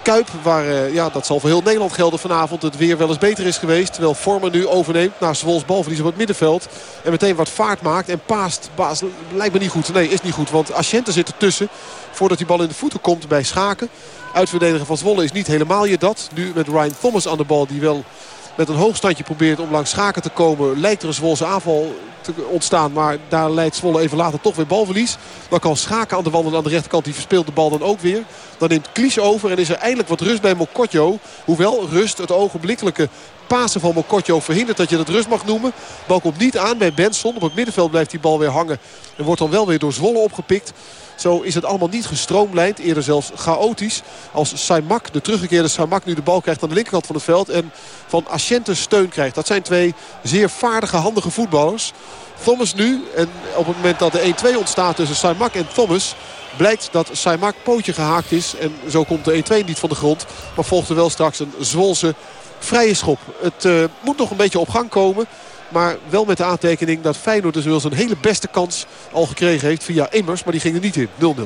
Kuip. Waar, uh, ja, dat zal voor heel Nederland gelden vanavond. Het weer wel eens beter is geweest. Terwijl Vormer nu overneemt naar Zwols balverlies op het middenveld. En meteen wat vaart maakt. En paast. Baas, lijkt me niet goed. Nee, is niet goed. Want Asciente zit ertussen. Voordat die bal in de voeten komt bij Schaken. Uitverdediger van Zwolle is niet helemaal je dat. Nu met Ryan Thomas aan de bal. Die wel met een hoogstandje probeert om langs Schaken te komen. Lijkt er een Zwolse aanval te ontstaan. Maar daar leidt Zwolle even later toch weer balverlies. Dan kan Schaken aan de wandelen aan de rechterkant. Die verspeelt de bal dan ook weer. Dan neemt Klies over en is er eindelijk wat rust bij Mokotjo. Hoewel rust het ogenblikkelijke Pasen van Mokotjo verhindert dat je het rust mag noemen. Bal komt niet aan bij Benson. Op het middenveld blijft die bal weer hangen. En wordt dan wel weer door Zwolle opgepikt. Zo is het allemaal niet gestroomlijnd. Eerder zelfs chaotisch. Als Saimak, de teruggekeerde Saimak, nu de bal krijgt aan de linkerkant van het veld. En van Asciente steun krijgt. Dat zijn twee zeer vaardige, handige voetballers. Thomas nu. En op het moment dat de 1-2 ontstaat tussen Saimak en Thomas blijkt dat Saimak pootje gehaakt is. En zo komt de 1-2 niet van de grond. Maar volgt er wel straks een Zwolse vrije schop. Het uh, moet nog een beetje op gang komen. Maar wel met de aantekening dat Feyenoord dus wel zijn hele beste kans al gekregen heeft via Immers. Maar die ging er niet in. 0-0.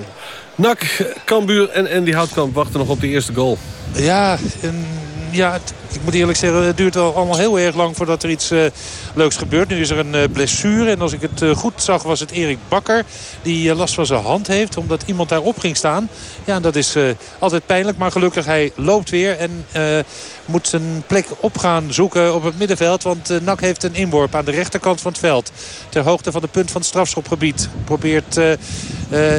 Nak, Cambuur en Andy Houtkamp wachten nog op de eerste goal. Ja, en ja, het, ik moet eerlijk zeggen, het duurt al allemaal heel erg lang voordat er iets uh, leuks gebeurt. Nu is er een uh, blessure en als ik het uh, goed zag was het Erik Bakker die last van zijn hand heeft. Omdat iemand daarop ging staan. Ja, dat is altijd pijnlijk, maar gelukkig hij loopt weer en moet zijn plek op gaan zoeken op het middenveld. Want NAC heeft een inworp aan de rechterkant van het veld. Ter hoogte van de punt van het strafschopgebied. Probeert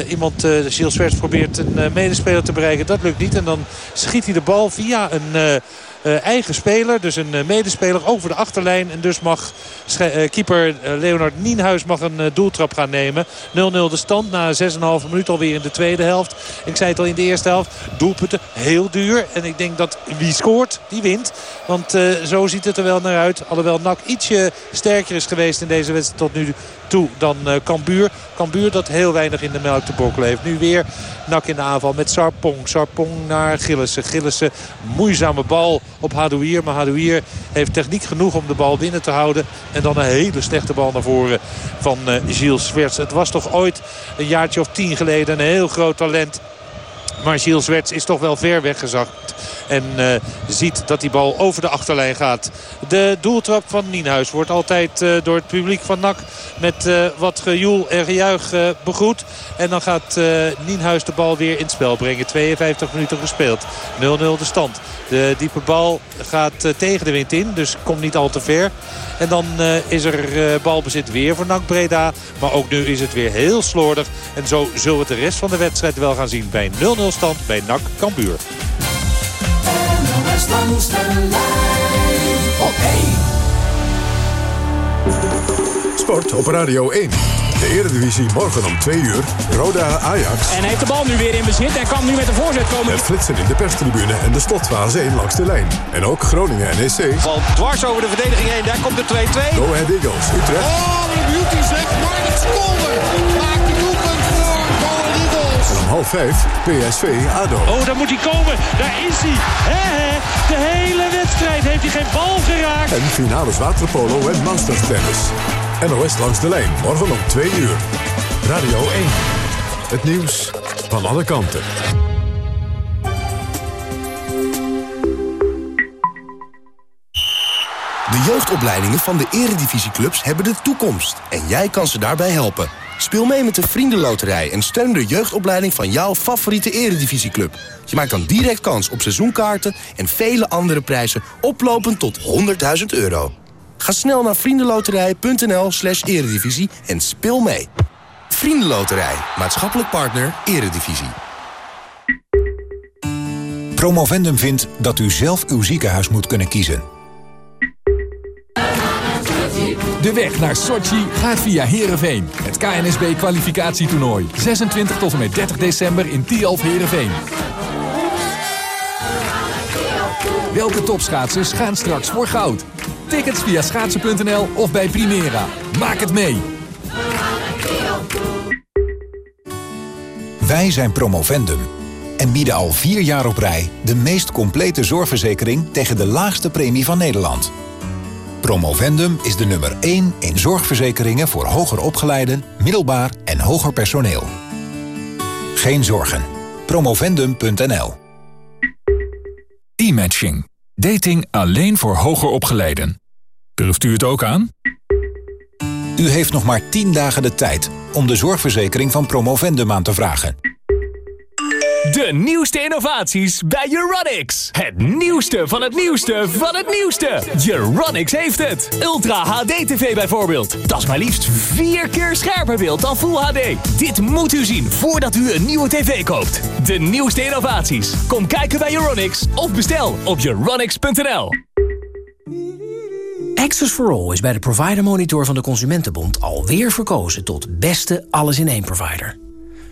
iemand, uh, Gilles probeert een medespeler te bereiken. Dat lukt niet. En dan schiet hij de bal via een... Uh, eigen speler, dus een uh, medespeler over de achterlijn. En dus mag uh, keeper Leonard Nienhuis mag een doeltrap gaan nemen. 0-0 de stand na 6,5 minuut alweer in de tweede helft. Ik zei het al in de eerste helft. Doelpunten heel duur. En ik denk dat wie scoort, die wint. Want zo ziet het er wel naar uit. Alhoewel NAC ietsje sterker is geweest in deze wedstrijd tot nu toe dan uh, Cambuur. Cambuur dat heel weinig in de melk te brokkelen heeft. Nu weer Nak in de aanval met Sarpong. Sarpong naar Gillissen. Gillissen moeizame bal op Hadouier. Maar Hadouier heeft techniek genoeg om de bal binnen te houden. En dan een hele slechte bal naar voren van uh, Gilles Swerts. Het was toch ooit een jaartje of tien geleden een heel groot talent. Maar Gilles Swerts is toch wel ver weggezakt. En uh, ziet dat die bal over de achterlijn gaat. De doeltrap van Nienhuis wordt altijd uh, door het publiek van NAC met uh, wat gejoel en gejuich begroet. En dan gaat Nienhuis de bal weer in het spel brengen. 52 minuten gespeeld. 0-0 de stand. De diepe bal gaat tegen de wind in, dus komt niet al te ver. En dan is er balbezit weer voor NAC Breda. Maar ook nu is het weer heel slordig. En zo zullen we de rest van de wedstrijd wel gaan zien bij 0-0 stand bij NAC Cambuur. langs de lijn op 1. Sport op Radio 1. De Eredivisie morgen om 2 uur. Roda Ajax. En heeft de bal nu weer in bezit en kan nu met de voorzet komen. Het flitsen in de perstribune en de slotfase 1 langs de lijn. En ook Groningen NEC. Bal dwars over de verdediging heen. Daar komt de 2-2. Go Ahead Eagles. Utrecht. Oh, een beauty zeg. Marnix Kolder half 5 PSV ADO. Oh, daar moet hij komen. Daar is hij. He, he. De hele wedstrijd heeft hij geen bal geraakt. En finales waterpolo en masters tennis. NOS langs de lijn, morgen om 2 uur. Radio 1. Het nieuws van alle kanten. De jeugdopleidingen van de eredivisieclubs hebben de toekomst. En jij kan ze daarbij helpen. Speel mee met de Vriendenloterij en steun de jeugdopleiding van jouw favoriete eredivisieclub. Je maakt dan direct kans op seizoenkaarten en vele andere prijzen oplopend tot 100.000 euro. Ga snel naar vriendenloterij.nl slash eredivisie en speel mee. Vriendenloterij, maatschappelijk partner, eredivisie. Promovendum vindt dat u zelf uw ziekenhuis moet kunnen kiezen. De weg naar Sochi gaat via Heerenveen. Het KNSB-kwalificatietoernooi. 26 tot en met 30 december in Tialf Heerenveen. Welke topschaatsers gaan straks voor goud? Tickets via schaatsen.nl of bij Primera. Maak het mee! Wij zijn Promovendum en bieden al vier jaar op rij... de meest complete zorgverzekering tegen de laagste premie van Nederland. Promovendum is de nummer 1 in zorgverzekeringen voor hoger opgeleiden, middelbaar en hoger personeel. Geen zorgen. Promovendum.nl E-matching. Dating alleen voor hoger opgeleiden. Durft u het ook aan? U heeft nog maar 10 dagen de tijd om de zorgverzekering van Promovendum aan te vragen. De nieuwste innovaties bij Euronics. Het nieuwste van het nieuwste van het nieuwste. Euronics heeft het. Ultra HD TV bijvoorbeeld. Dat is maar liefst vier keer scherper beeld dan Full HD. Dit moet u zien voordat u een nieuwe tv koopt. De nieuwste innovaties. Kom kijken bij Euronics of bestel op euronics.nl. Access for All is bij de Provider Monitor van de Consumentenbond alweer verkozen tot beste alles-in-één provider.